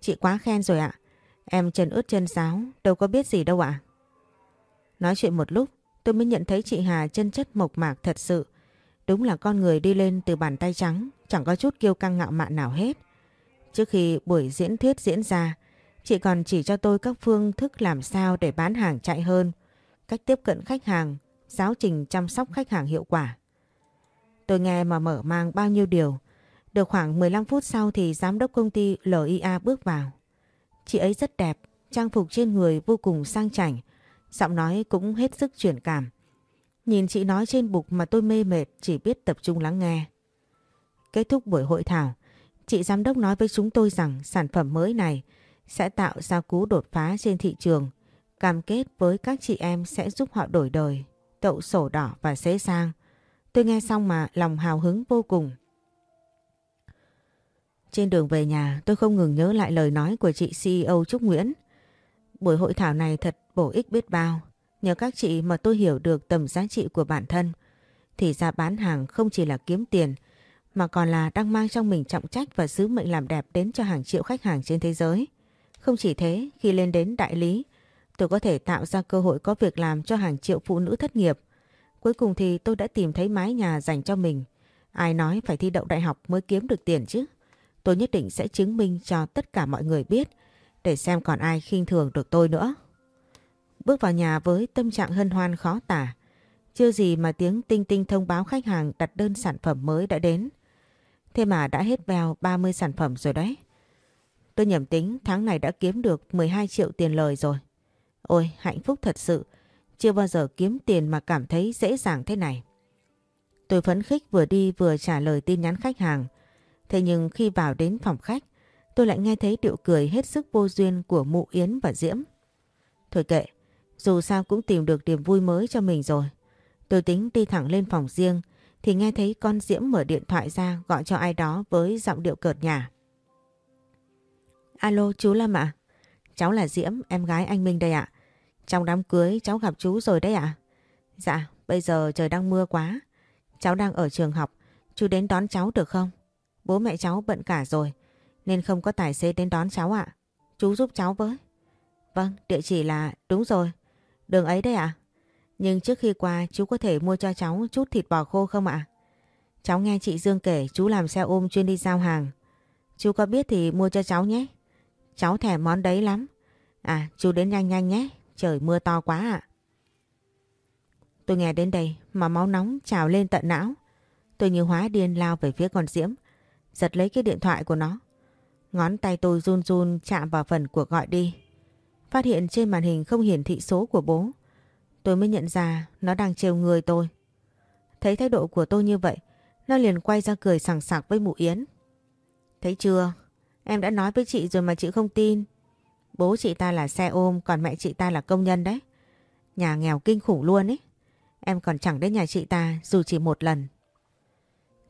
Chị quá khen rồi ạ. Em chân ướt chân sáo, đâu có biết gì đâu ạ. Nói chuyện một lúc, tôi mới nhận thấy chị Hà chân chất mộc mạc thật sự. Đúng là con người đi lên từ bàn tay trắng, chẳng có chút kiêu căng ngạo mạn nào hết. Trước khi buổi diễn thuyết diễn ra, chị còn chỉ cho tôi các phương thức làm sao để bán hàng chạy hơn, cách tiếp cận khách hàng, giáo trình chăm sóc khách hàng hiệu quả. Tôi nghe mà mở mang bao nhiêu điều. Được khoảng 15 phút sau thì giám đốc công ty LIA bước vào. Chị ấy rất đẹp, trang phục trên người vô cùng sang chảnh, giọng nói cũng hết sức truyền cảm, Nhìn chị nói trên bục mà tôi mê mệt chỉ biết tập trung lắng nghe. Kết thúc buổi hội thảo, chị giám đốc nói với chúng tôi rằng sản phẩm mới này sẽ tạo ra cú đột phá trên thị trường, cam kết với các chị em sẽ giúp họ đổi đời, tậu sổ đỏ và xế sang. Tôi nghe xong mà lòng hào hứng vô cùng. Trên đường về nhà tôi không ngừng nhớ lại lời nói của chị CEO Trúc Nguyễn. Buổi hội thảo này thật bổ ích biết bao. Nhờ các chị mà tôi hiểu được tầm giá trị của bản thân. Thì ra bán hàng không chỉ là kiếm tiền mà còn là đang mang trong mình trọng trách và sứ mệnh làm đẹp đến cho hàng triệu khách hàng trên thế giới. Không chỉ thế, khi lên đến đại lý, tôi có thể tạo ra cơ hội có việc làm cho hàng triệu phụ nữ thất nghiệp. Cuối cùng thì tôi đã tìm thấy mái nhà dành cho mình. Ai nói phải thi đậu đại học mới kiếm được tiền chứ? Tôi nhất định sẽ chứng minh cho tất cả mọi người biết để xem còn ai khinh thường được tôi nữa. Bước vào nhà với tâm trạng hân hoan khó tả. Chưa gì mà tiếng tinh tinh thông báo khách hàng đặt đơn sản phẩm mới đã đến. Thế mà đã hết bèo 30 sản phẩm rồi đấy. Tôi nhầm tính tháng này đã kiếm được 12 triệu tiền lời rồi. Ôi hạnh phúc thật sự. Chưa bao giờ kiếm tiền mà cảm thấy dễ dàng thế này. Tôi phấn khích vừa đi vừa trả lời tin nhắn khách hàng. Thế nhưng khi vào đến phòng khách, tôi lại nghe thấy điệu cười hết sức vô duyên của mụ Yến và Diễm. Thôi kệ, dù sao cũng tìm được niềm vui mới cho mình rồi. Tôi tính đi thẳng lên phòng riêng thì nghe thấy con Diễm mở điện thoại ra gọi cho ai đó với giọng điệu cợt nhả. Alo chú Lâm ạ? Cháu là Diễm, em gái anh Minh đây ạ. Trong đám cưới cháu gặp chú rồi đấy ạ. Dạ, bây giờ trời đang mưa quá. Cháu đang ở trường học, chú đến đón cháu được không? Bố mẹ cháu bận cả rồi, nên không có tài xế đến đón cháu ạ. Chú giúp cháu với. Vâng, địa chỉ là... Đúng rồi, đường ấy đấy ạ. Nhưng trước khi qua, chú có thể mua cho cháu chút thịt bò khô không ạ? Cháu nghe chị Dương kể chú làm xe ôm chuyên đi giao hàng. Chú có biết thì mua cho cháu nhé. Cháu thèm món đấy lắm. À chú đến nhanh nhanh nhé. Trời mưa to quá ạ. Tôi nghe đến đây mà máu nóng trào lên tận não. Tôi như hóa điên lao về phía con Diễm. Giật lấy cái điện thoại của nó. Ngón tay tôi run run chạm vào phần cuộc gọi đi. Phát hiện trên màn hình không hiển thị số của bố. Tôi mới nhận ra nó đang trêu người tôi. Thấy thái độ của tôi như vậy, nó liền quay ra cười sảng sạc với mụ Yến. Thấy chưa? Em đã nói với chị rồi mà chị không tin. Bố chị ta là xe ôm còn mẹ chị ta là công nhân đấy. Nhà nghèo kinh khủng luôn ấy. Em còn chẳng đến nhà chị ta dù chỉ một lần.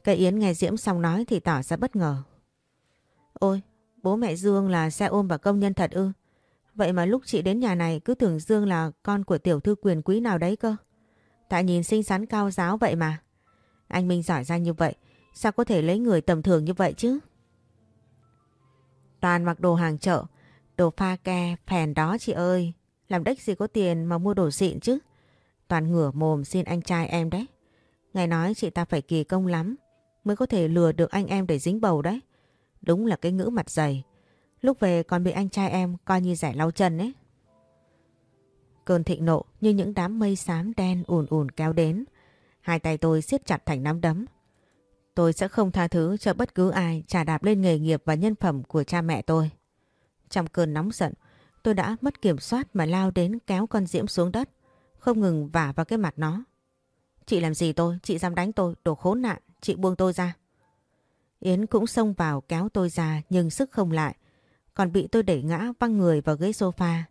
Cây Yến nghe Diễm xong nói thì tỏ ra bất ngờ. Ôi, bố mẹ Dương là xe ôm và công nhân thật ư. Vậy mà lúc chị đến nhà này cứ tưởng Dương là con của tiểu thư quyền quý nào đấy cơ. Tại nhìn xinh xắn cao giáo vậy mà. Anh Minh giỏi ra như vậy, sao có thể lấy người tầm thường như vậy chứ? Toàn mặc đồ hàng chợ, đồ pha ke, phèn đó chị ơi. Làm đếch gì có tiền mà mua đồ xịn chứ. Toàn ngửa mồm xin anh trai em đấy. Ngày nói chị ta phải kỳ công lắm mới có thể lừa được anh em để dính bầu đấy. Đúng là cái ngữ mặt dày. Lúc về còn bị anh trai em coi như giải lau chân ấy. Cơn thịnh nộ như những đám mây xám đen ùn ùn kéo đến. Hai tay tôi siết chặt thành nắm đấm. Tôi sẽ không tha thứ cho bất cứ ai trả đạp lên nghề nghiệp và nhân phẩm của cha mẹ tôi. Trong cơn nóng giận, tôi đã mất kiểm soát mà lao đến kéo con Diễm xuống đất, không ngừng vả vào cái mặt nó. Chị làm gì tôi? Chị dám đánh tôi, đồ khốn nạn, chị buông tôi ra. Yến cũng xông vào kéo tôi ra nhưng sức không lại, còn bị tôi đẩy ngã văng người vào ghế sofa.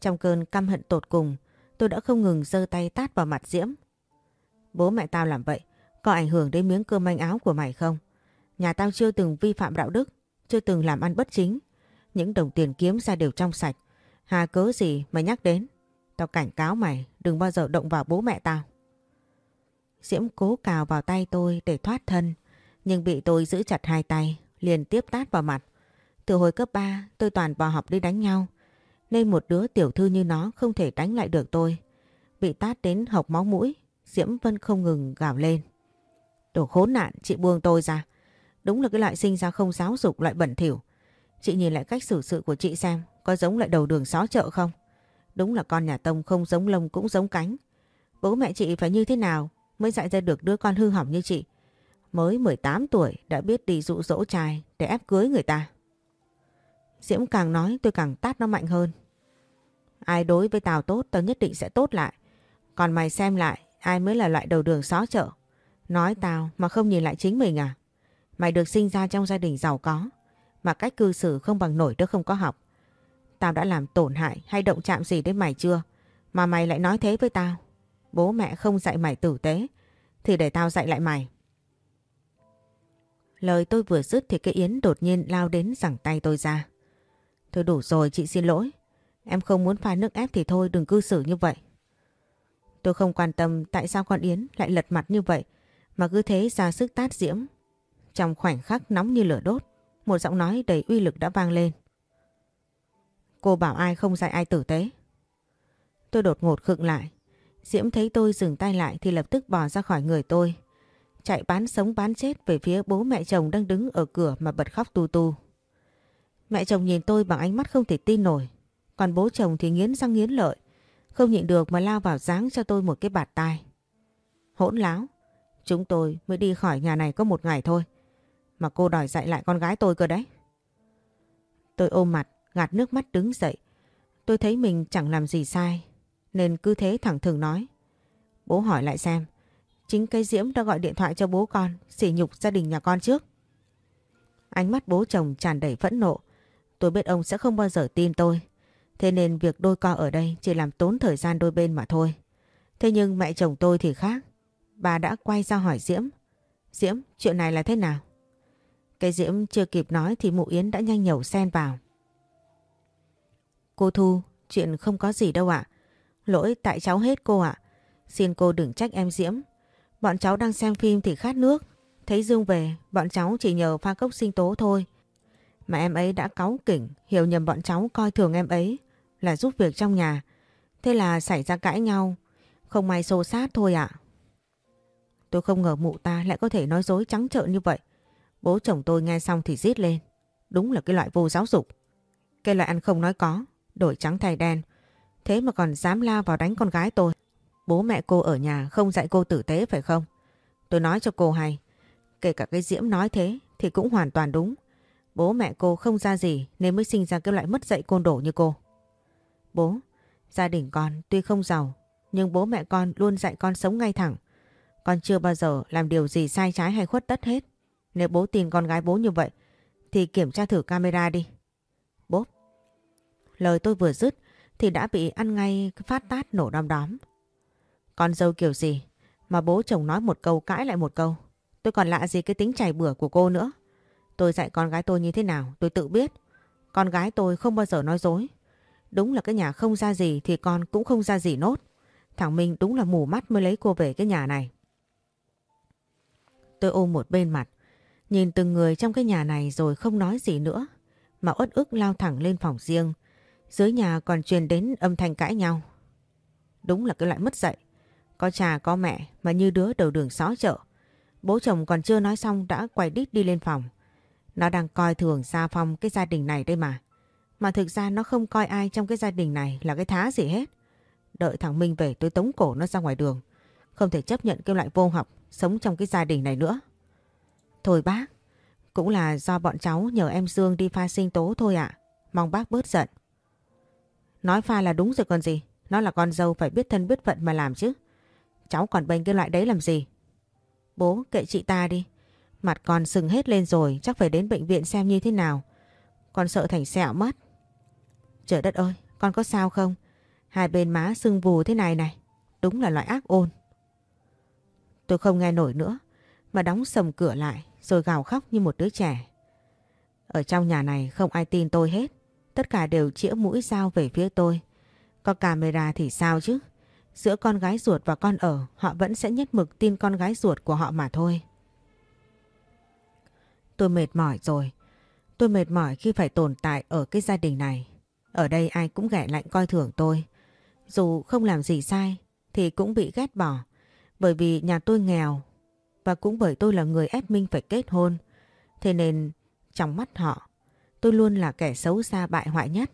Trong cơn căm hận tột cùng, tôi đã không ngừng giơ tay tát vào mặt Diễm. Bố mẹ tao làm vậy, có ảnh hưởng đến miếng cơm manh áo của mày không? Nhà tao chưa từng vi phạm đạo đức, chưa từng làm ăn bất chính. Những đồng tiền kiếm ra đều trong sạch. Hà cớ gì mày nhắc đến? Tao cảnh cáo mày đừng bao giờ động vào bố mẹ tao. Diễm cố cào vào tay tôi để thoát thân, nhưng bị tôi giữ chặt hai tay, liền tiếp tát vào mặt. Từ hồi cấp 3 tôi toàn vào học đi đánh nhau, nên một đứa tiểu thư như nó không thể đánh lại được tôi. Bị tát đến hộc máu mũi, Diễm Vân không ngừng gào lên. Đồ khốn nạn, chị buông tôi ra. Đúng là cái loại sinh ra không giáo dục loại bẩn thỉu. Chị nhìn lại cách xử sự của chị xem, có giống lại đầu đường xó chợ không? Đúng là con nhà Tông không giống lông cũng giống cánh. Bố mẹ chị phải như thế nào mới dạy ra được đứa con hư hỏng như chị? Mới 18 tuổi đã biết đi dụ dỗ trai để ép cưới người ta. Diễm càng nói tôi càng tát nó mạnh hơn. Ai đối với tao tốt tao nhất định sẽ tốt lại. Còn mày xem lại ai mới là loại đầu đường xó chợ. Nói tao mà không nhìn lại chính mình à? Mày được sinh ra trong gia đình giàu có, mà cách cư xử không bằng nổi đứa không có học. Tao đã làm tổn hại hay động chạm gì đến mày chưa? Mà mày lại nói thế với tao. Bố mẹ không dạy mày tử tế, thì để tao dạy lại mày. Lời tôi vừa dứt thì cái Yến đột nhiên lao đến giằng tay tôi ra. Thôi đủ rồi chị xin lỗi. Em không muốn pha nước ép thì thôi đừng cư xử như vậy. Tôi không quan tâm tại sao con Yến lại lật mặt như vậy mà cứ thế ra sức tát diễm. Trong khoảnh khắc nóng như lửa đốt, một giọng nói đầy uy lực đã vang lên. Cô bảo ai không dạy ai tử tế. Tôi đột ngột khựng lại. Diễm thấy tôi dừng tay lại thì lập tức bỏ ra khỏi người tôi. Chạy bán sống bán chết về phía bố mẹ chồng đang đứng ở cửa mà bật khóc tu tu. Mẹ chồng nhìn tôi bằng ánh mắt không thể tin nổi. Còn bố chồng thì nghiến răng nghiến lợi. Không nhịn được mà lao vào giáng cho tôi một cái bạt tai. Hỗn láo. Chúng tôi mới đi khỏi nhà này có một ngày thôi. Mà cô đòi dạy lại con gái tôi cơ đấy. Tôi ôm mặt, gạt nước mắt đứng dậy. Tôi thấy mình chẳng làm gì sai. Nên cứ thế thẳng thừng nói. Bố hỏi lại xem. Chính cái Diễm đã gọi điện thoại cho bố con, sỉ nhục gia đình nhà con trước. Ánh mắt bố chồng tràn đầy phẫn nộ. Tôi biết ông sẽ không bao giờ tin tôi. Thế nên việc đôi co ở đây chỉ làm tốn thời gian đôi bên mà thôi. Thế nhưng mẹ chồng tôi thì khác. Bà đã quay ra hỏi Diễm. Diễm, chuyện này là thế nào? Cái Diễm chưa kịp nói thì mụ Yến đã nhanh nhẩu xen vào. Cô Thu, chuyện không có gì đâu ạ. Lỗi tại cháu hết cô ạ. Xin cô đừng trách em Diễm. Bọn cháu đang xem phim thì khát nước. Thấy Dương về, bọn cháu chỉ nhờ pha cốc sinh tố thôi. Mà em ấy đã cáu kỉnh, hiểu nhầm bọn cháu coi thường em ấy là giúp việc trong nhà. Thế là xảy ra cãi nhau. Không may xô sát thôi ạ. Tôi không ngờ mụ ta lại có thể nói dối trắng trợn như vậy. Bố chồng tôi nghe xong thì rít lên. Đúng là cái loại vô giáo dục. Cái loại ăn không nói có, đổi trắng thay đen. Thế mà còn dám lao vào đánh con gái tôi. Bố mẹ cô ở nhà không dạy cô tử tế phải không? Tôi nói cho cô hay. Kể cả cái Diễm nói thế thì cũng hoàn toàn đúng. Bố mẹ cô không ra gì nên mới sinh ra cái loại mất dạy côn đổ như cô. Bố, gia đình con tuy không giàu nhưng bố mẹ con luôn dạy con sống ngay thẳng. Con chưa bao giờ làm điều gì sai trái hay khuất tất hết. Nếu bố tin con gái bố như vậy thì kiểm tra thử camera đi. Bố. Lời tôi vừa dứt thì đã bị ăn ngay phát tát nổ đom đóm. Con dâu kiểu gì mà bố chồng nói một câu cãi lại một câu. Tôi còn lạ gì cái tính chảy bửa của cô nữa. Tôi dạy con gái tôi như thế nào, tôi tự biết. Con gái tôi không bao giờ nói dối. Đúng là cái nhà không ra gì thì con cũng không ra gì nốt. Thằng Minh đúng là mù mắt mới lấy cô về cái nhà này. Tôi ôm một bên mặt. Nhìn từng người trong cái nhà này rồi không nói gì nữa. Mà uất ức lao thẳng lên phòng riêng. Dưới nhà còn truyền đến âm thanh cãi nhau. Đúng là cái loại mất dạy. Có cha, có mẹ mà như đứa đầu đường xó chợ. Bố chồng còn chưa nói xong đã quay đít đi lên phòng. Nó đang coi thường Gia Phong cái gia đình này đây mà. Mà thực ra nó không coi ai trong cái gia đình này là cái thá gì hết. Đợi thằng Minh về tôi tống cổ nó ra ngoài đường. Không thể chấp nhận cái loại vô học sống trong cái gia đình này nữa. Thôi bác, cũng là do bọn cháu nhờ em Dương đi pha sinh tố thôi ạ. Mong bác bớt giận. Nói pha là đúng rồi còn gì. Nó là con dâu phải biết thân biết phận mà làm chứ. Cháu còn bênh cái loại đấy làm gì? Bố kệ chị ta đi. Mặt con sưng hết lên rồi chắc phải đến bệnh viện xem như thế nào. Con sợ thành sẹo mất. Trời đất ơi, con có sao không? Hai bên má sưng vù thế này này. Đúng là loại ác ôn. Tôi không nghe nổi nữa. Mà đóng sầm cửa lại rồi gào khóc như một đứa trẻ. Ở trong nhà này không ai tin tôi hết. Tất cả đều chĩa mũi dao về phía tôi. Có camera thì sao chứ? Giữa con gái ruột và con ở, họ vẫn sẽ nhất mực tin con gái ruột của họ mà thôi. Tôi mệt mỏi rồi. Tôi mệt mỏi khi phải tồn tại ở cái gia đình này. Ở đây ai cũng ghẻ lạnh coi thường tôi. Dù không làm gì sai thì cũng bị ghét bỏ. Bởi vì nhà tôi nghèo và cũng bởi tôi là người ép Minh phải kết hôn. Thế nên trong mắt họ tôi luôn là kẻ xấu xa bại hoại nhất.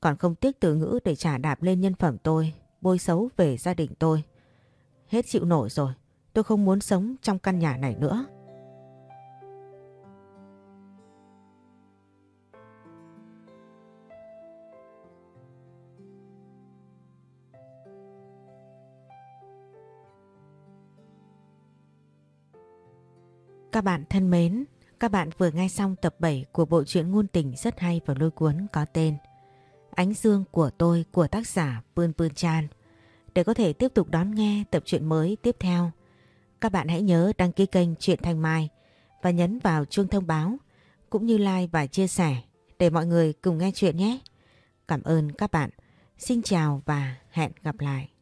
Còn không tiếc từ ngữ để trả đạp lên nhân phẩm tôi, bôi xấu về gia đình tôi. Hết chịu nổi rồi, tôi không muốn sống trong căn nhà này nữa. Các bạn thân mến, các bạn vừa nghe xong tập 7 của bộ truyện ngôn tình rất hay và lôi cuốn có tên Ánh Dương của tôi của tác giả Pươn Pươn Chan. Để có thể tiếp tục đón nghe tập truyện mới tiếp theo, các bạn hãy nhớ đăng ký kênh Truyện Thanh Mai và nhấn vào chuông thông báo cũng như like và chia sẻ để mọi người cùng nghe chuyện nhé. Cảm ơn các bạn. Xin chào và hẹn gặp lại.